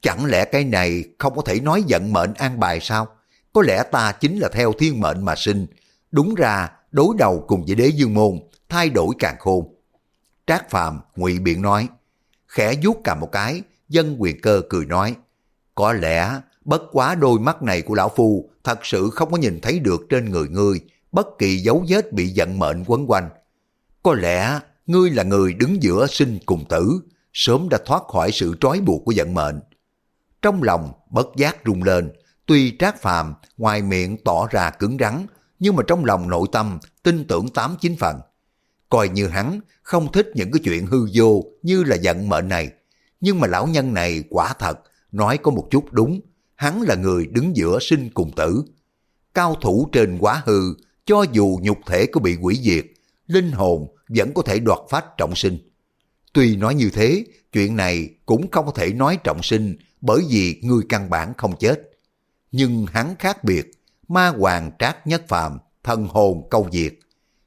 Chẳng lẽ cái này không có thể nói vận mệnh an bài sao? Có lẽ ta chính là theo thiên mệnh mà sinh. Đúng ra, đối đầu cùng với đế dương môn, thay đổi càng khôn. Trác Phàm ngụy biện nói, khẽ vuốt cả một cái, dân quyền cơ cười nói, có lẽ bất quá đôi mắt này của lão phu thật sự không có nhìn thấy được trên người ngươi bất kỳ dấu vết bị giận mệnh quấn quanh. Có lẽ ngươi là người đứng giữa sinh cùng tử, sớm đã thoát khỏi sự trói buộc của vận mệnh. Trong lòng bất giác rung lên, tuy trác phàm ngoài miệng tỏ ra cứng rắn, nhưng mà trong lòng nội tâm tin tưởng tám chín phần. Coi như hắn không thích những cái chuyện hư vô như là giận mệnh này, nhưng mà lão nhân này quả thật nói có một chút đúng, hắn là người đứng giữa sinh cùng tử. Cao thủ trên quá hư, cho dù nhục thể có bị quỷ diệt, linh hồn vẫn có thể đoạt phát trọng sinh. Tuy nói như thế, chuyện này cũng không có thể nói trọng sinh bởi vì người căn bản không chết. Nhưng hắn khác biệt, ma hoàng trác nhất phàm, thần hồn câu diệt.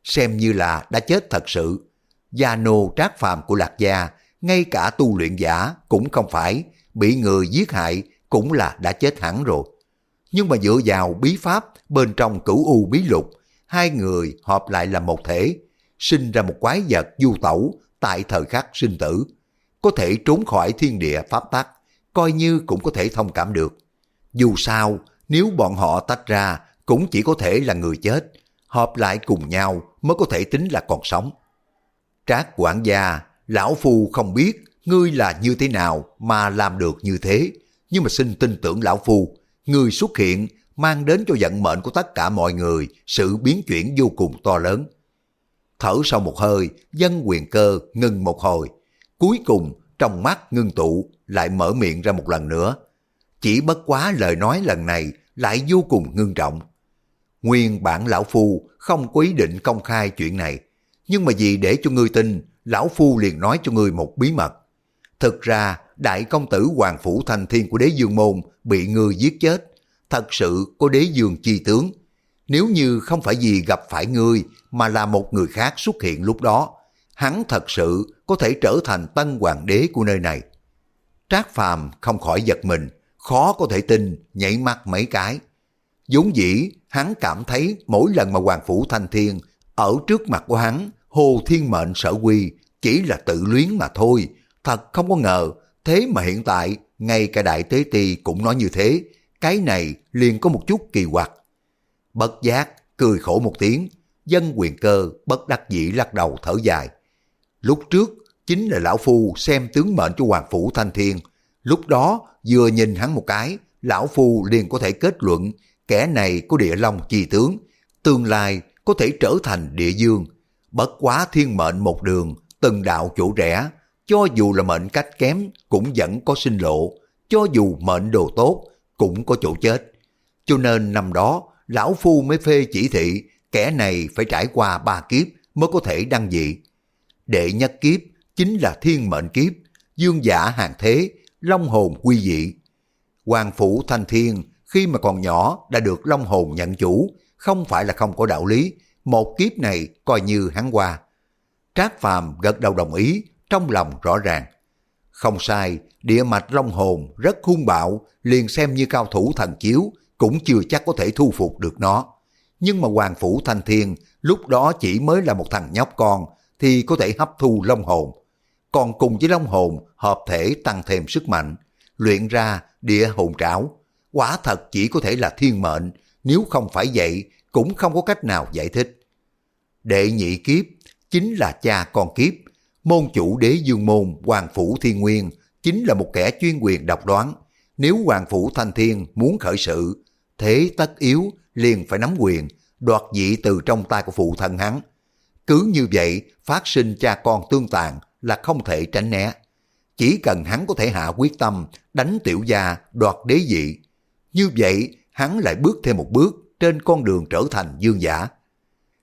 xem như là đã chết thật sự. Gia nô trác phàm của Lạc Gia, ngay cả tu luyện giả cũng không phải, bị người giết hại cũng là đã chết hẳn rồi. Nhưng mà dựa vào bí pháp bên trong cửu u bí lục, hai người hợp lại là một thể, sinh ra một quái vật du tẩu tại thời khắc sinh tử. Có thể trốn khỏi thiên địa pháp tắc, coi như cũng có thể thông cảm được. Dù sao, nếu bọn họ tách ra cũng chỉ có thể là người chết, hợp lại cùng nhau mới có thể tính là còn sống. Trác quản gia, lão phu không biết ngươi là như thế nào mà làm được như thế, nhưng mà xin tin tưởng lão phu, ngươi xuất hiện mang đến cho vận mệnh của tất cả mọi người sự biến chuyển vô cùng to lớn. Thở sau một hơi, dân quyền cơ ngừng một hồi, cuối cùng trong mắt ngưng tụ lại mở miệng ra một lần nữa. Chỉ bất quá lời nói lần này lại vô cùng ngưng trọng. Nguyên bản lão phu không có ý định công khai chuyện này, nhưng mà vì để cho ngươi tin, lão phu liền nói cho ngươi một bí mật. Thực ra, đại công tử Hoàng Phủ Thành Thiên của đế dương môn bị ngươi giết chết, thật sự có đế dương chi tướng. Nếu như không phải vì gặp phải ngươi mà là một người khác xuất hiện lúc đó, hắn thật sự có thể trở thành tân hoàng đế của nơi này. Trác Phàm không khỏi giật mình, khó có thể tin, nhảy mắt mấy cái. vốn dĩ, hắn cảm thấy mỗi lần mà Hoàng Phủ Thanh Thiên ở trước mặt của hắn, Hồ Thiên Mệnh sở quy chỉ là tự luyến mà thôi. Thật không có ngờ, thế mà hiện tại, ngay cả Đại Tế Ti cũng nói như thế, cái này liền có một chút kỳ quặc. Bất giác, cười khổ một tiếng, dân quyền cơ bất đắc dĩ lắc đầu thở dài. Lúc trước, chính là lão phu xem tướng mệnh cho Hoàng Phủ Thanh Thiên. Lúc đó, vừa nhìn hắn một cái, lão phu liền có thể kết luận kẻ này có địa long chi tướng, tương lai có thể trở thành địa dương. Bất quá thiên mệnh một đường, từng đạo chỗ rẽ, cho dù là mệnh cách kém cũng vẫn có sinh lộ, cho dù mệnh đồ tốt cũng có chỗ chết. Cho nên năm đó, lão phu mới phê chỉ thị, kẻ này phải trải qua ba kiếp mới có thể đăng dị. Đệ nhất kiếp chính là thiên mệnh kiếp, dương giả hàng thế, long hồn quy dị. Hoàng phủ thanh thiên khi mà còn nhỏ đã được long hồn nhận chủ, không phải là không có đạo lý, một kiếp này coi như hắn qua. Trác Phàm gật đầu đồng ý, trong lòng rõ ràng. Không sai, địa mạch long hồn rất hung bạo, liền xem như cao thủ thần chiếu, cũng chưa chắc có thể thu phục được nó. Nhưng mà Hoàng Phủ Thanh Thiên lúc đó chỉ mới là một thằng nhóc con, thì có thể hấp thu long hồn. Còn cùng với long hồn hợp thể tăng thêm sức mạnh, luyện ra địa hồn trảo. Quả thật chỉ có thể là thiên mệnh, nếu không phải vậy cũng không có cách nào giải thích. Đệ nhị kiếp chính là cha con kiếp, môn chủ đế dương môn Hoàng Phủ Thiên Nguyên chính là một kẻ chuyên quyền độc đoán. Nếu Hoàng Phủ Thanh Thiên muốn khởi sự, thế tất yếu liền phải nắm quyền, đoạt dị từ trong tay của phụ thân hắn. Cứ như vậy, phát sinh cha con tương tàn là không thể tránh né. Chỉ cần hắn có thể hạ quyết tâm đánh tiểu gia đoạt đế dị. Như vậy, hắn lại bước thêm một bước trên con đường trở thành dương giả.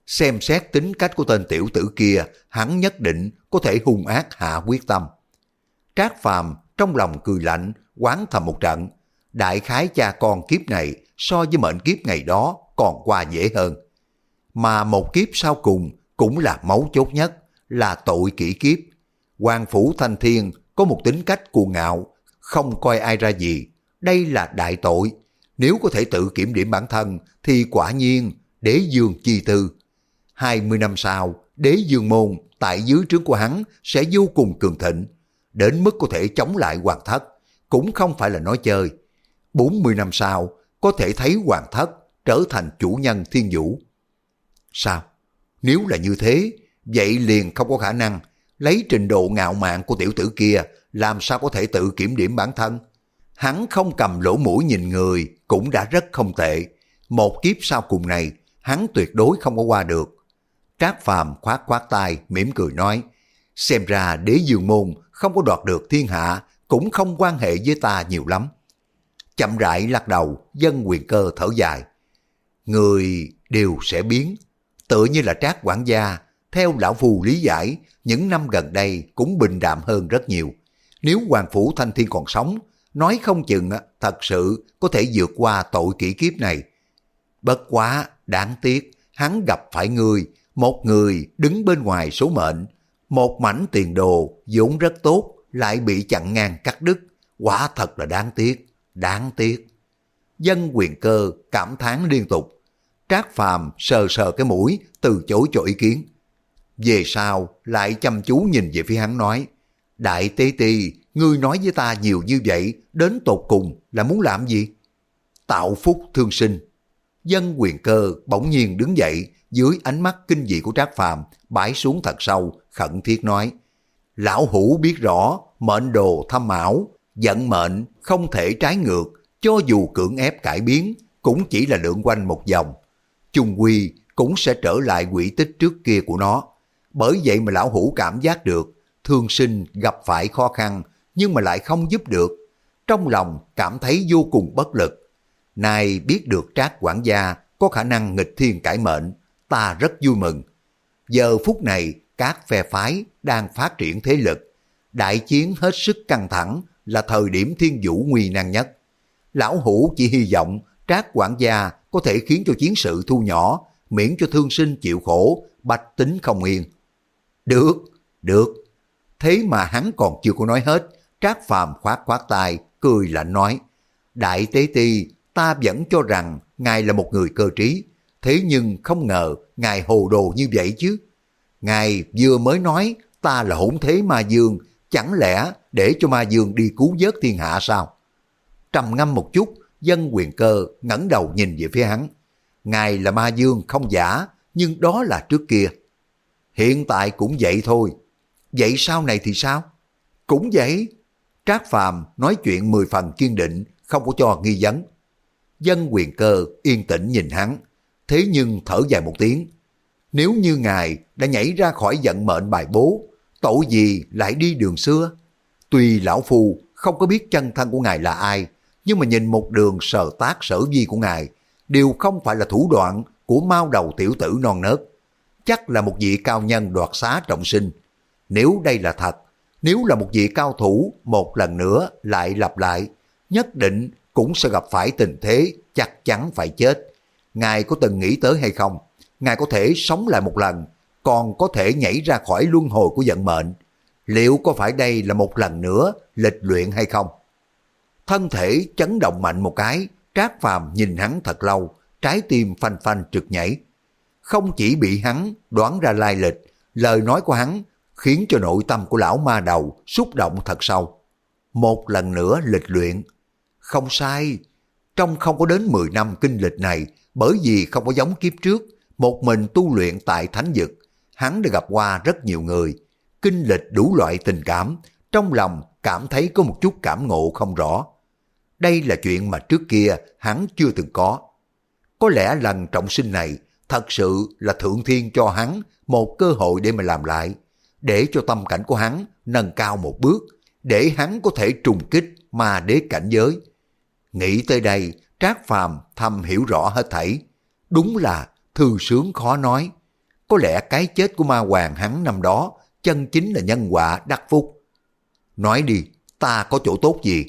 Xem xét tính cách của tên tiểu tử kia, hắn nhất định có thể hung ác hạ quyết tâm. Trác Phàm trong lòng cười lạnh, quán thầm một trận. Đại khái cha con kiếp này so với mệnh kiếp ngày đó còn qua dễ hơn. Mà một kiếp sau cùng cũng là máu chốt nhất, là tội kỷ kiếp. Hoàng Phủ Thanh Thiên có một tính cách cuồng ngạo, không coi ai ra gì. Đây là đại tội. Nếu có thể tự kiểm điểm bản thân thì quả nhiên đế dương chi tư. 20 năm sau, đế dương môn tại dưới trướng của hắn sẽ vô cùng cường thịnh, đến mức có thể chống lại hoàng thất, cũng không phải là nói chơi. 40 năm sau, có thể thấy hoàng thất trở thành chủ nhân thiên vũ. Sao? Nếu là như thế, vậy liền không có khả năng lấy trình độ ngạo mạn của tiểu tử kia làm sao có thể tự kiểm điểm bản thân. Hắn không cầm lỗ mũi nhìn người cũng đã rất không tệ. Một kiếp sau cùng này, hắn tuyệt đối không có qua được. Trác Phàm khoát khoát tay, mỉm cười nói, xem ra đế dương môn không có đoạt được thiên hạ, cũng không quan hệ với ta nhiều lắm. Chậm rãi lắc đầu, dân quyền cơ thở dài. Người đều sẽ biến, tự như là trác quản gia, theo lão phù lý giải, những năm gần đây cũng bình đạm hơn rất nhiều. Nếu Hoàng Phủ Thanh Thiên còn sống, nói không chừng thật sự có thể vượt qua tội kỷ kiếp này. Bất quá, đáng tiếc, hắn gặp phải người Một người đứng bên ngoài số mệnh, một mảnh tiền đồ vốn rất tốt lại bị chặn ngang cắt đứt, quả thật là đáng tiếc, đáng tiếc. Dân quyền cơ cảm thán liên tục, Trác Phàm sờ sờ cái mũi từ chối cho ý kiến. Về sau lại chăm chú nhìn về phía hắn nói, Đại Tế Ti, ngươi nói với ta nhiều như vậy, đến tột cùng là muốn làm gì? Tạo phúc thương sinh. Dân quyền cơ bỗng nhiên đứng dậy dưới ánh mắt kinh dị của Trác Phàm bãi xuống thật sâu, khẩn thiết nói. Lão hủ biết rõ, mệnh đồ thâm ảo, vận mệnh không thể trái ngược, cho dù cưỡng ép cải biến, cũng chỉ là lượn quanh một vòng. Trung quy cũng sẽ trở lại quỹ tích trước kia của nó. Bởi vậy mà lão hủ cảm giác được, thương sinh gặp phải khó khăn, nhưng mà lại không giúp được. Trong lòng cảm thấy vô cùng bất lực. Nay biết được trác quản gia có khả năng nghịch thiên cải mệnh, ta rất vui mừng. Giờ phút này, các phe phái đang phát triển thế lực. Đại chiến hết sức căng thẳng là thời điểm thiên vũ nguy nan nhất. Lão Hủ chỉ hy vọng trác quản gia có thể khiến cho chiến sự thu nhỏ, miễn cho thương sinh chịu khổ, bạch tính không yên. Được, được. Thế mà hắn còn chưa có nói hết, trác phàm khoát khoát tay, cười lạnh nói. Đại tế ti, ta vẫn cho rằng ngài là một người cơ trí, thế nhưng không ngờ ngài hồ đồ như vậy chứ. Ngài vừa mới nói ta là hỗn thế ma dương, chẳng lẽ để cho ma dương đi cứu vớt thiên hạ sao? Trầm ngâm một chút, dân quyền cơ ngẩng đầu nhìn về phía hắn. Ngài là ma dương không giả, nhưng đó là trước kia. Hiện tại cũng vậy thôi. Vậy sau này thì sao? Cũng vậy. Trác Phàm nói chuyện mười phần kiên định, không có cho nghi vấn. Dân quyền cơ yên tĩnh nhìn hắn, thế nhưng thở dài một tiếng. Nếu như ngài đã nhảy ra khỏi vận mệnh bài bố, tội gì lại đi đường xưa? Tuy lão phu không có biết chân thân của ngài là ai, nhưng mà nhìn một đường sờ tác sở vi của ngài, đều không phải là thủ đoạn của mao đầu tiểu tử non nớt. Chắc là một vị cao nhân đoạt xá trọng sinh. Nếu đây là thật, nếu là một vị cao thủ một lần nữa lại lặp lại, nhất định cũng sẽ gặp phải tình thế chắc chắn phải chết. Ngài có từng nghĩ tới hay không? Ngài có thể sống lại một lần, còn có thể nhảy ra khỏi luân hồi của vận mệnh. Liệu có phải đây là một lần nữa lịch luyện hay không? Thân thể chấn động mạnh một cái, Trác Phàm nhìn hắn thật lâu, trái tim phanh phanh trực nhảy. Không chỉ bị hắn đoán ra lai lịch, lời nói của hắn khiến cho nội tâm của lão ma đầu xúc động thật sâu. Một lần nữa lịch luyện. Không sai, trong không có đến 10 năm kinh lịch này, bởi vì không có giống kiếp trước, một mình tu luyện tại thánh dực, hắn đã gặp qua rất nhiều người, kinh lịch đủ loại tình cảm, trong lòng cảm thấy có một chút cảm ngộ không rõ. Đây là chuyện mà trước kia hắn chưa từng có. Có lẽ lần trọng sinh này thật sự là thượng thiên cho hắn một cơ hội để mà làm lại, để cho tâm cảnh của hắn nâng cao một bước, để hắn có thể trùng kích mà đế cảnh giới. Nghĩ tới đây, Trác Phàm thầm hiểu rõ hết thảy. Đúng là thư sướng khó nói. Có lẽ cái chết của ma hoàng hắn năm đó chân chính là nhân quả đắc phúc. Nói đi, ta có chỗ tốt gì?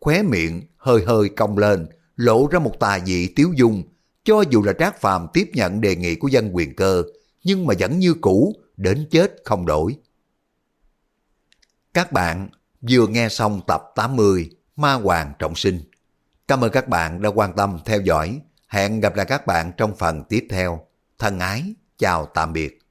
Khóe miệng hơi hơi cong lên, lộ ra một tà dị tiếu dung. Cho dù là Trác Phàm tiếp nhận đề nghị của dân quyền cơ, nhưng mà vẫn như cũ, đến chết không đổi. Các bạn vừa nghe xong tập 80 Ma Hoàng Trọng Sinh. Cảm ơn các bạn đã quan tâm theo dõi. Hẹn gặp lại các bạn trong phần tiếp theo. Thân ái, chào tạm biệt.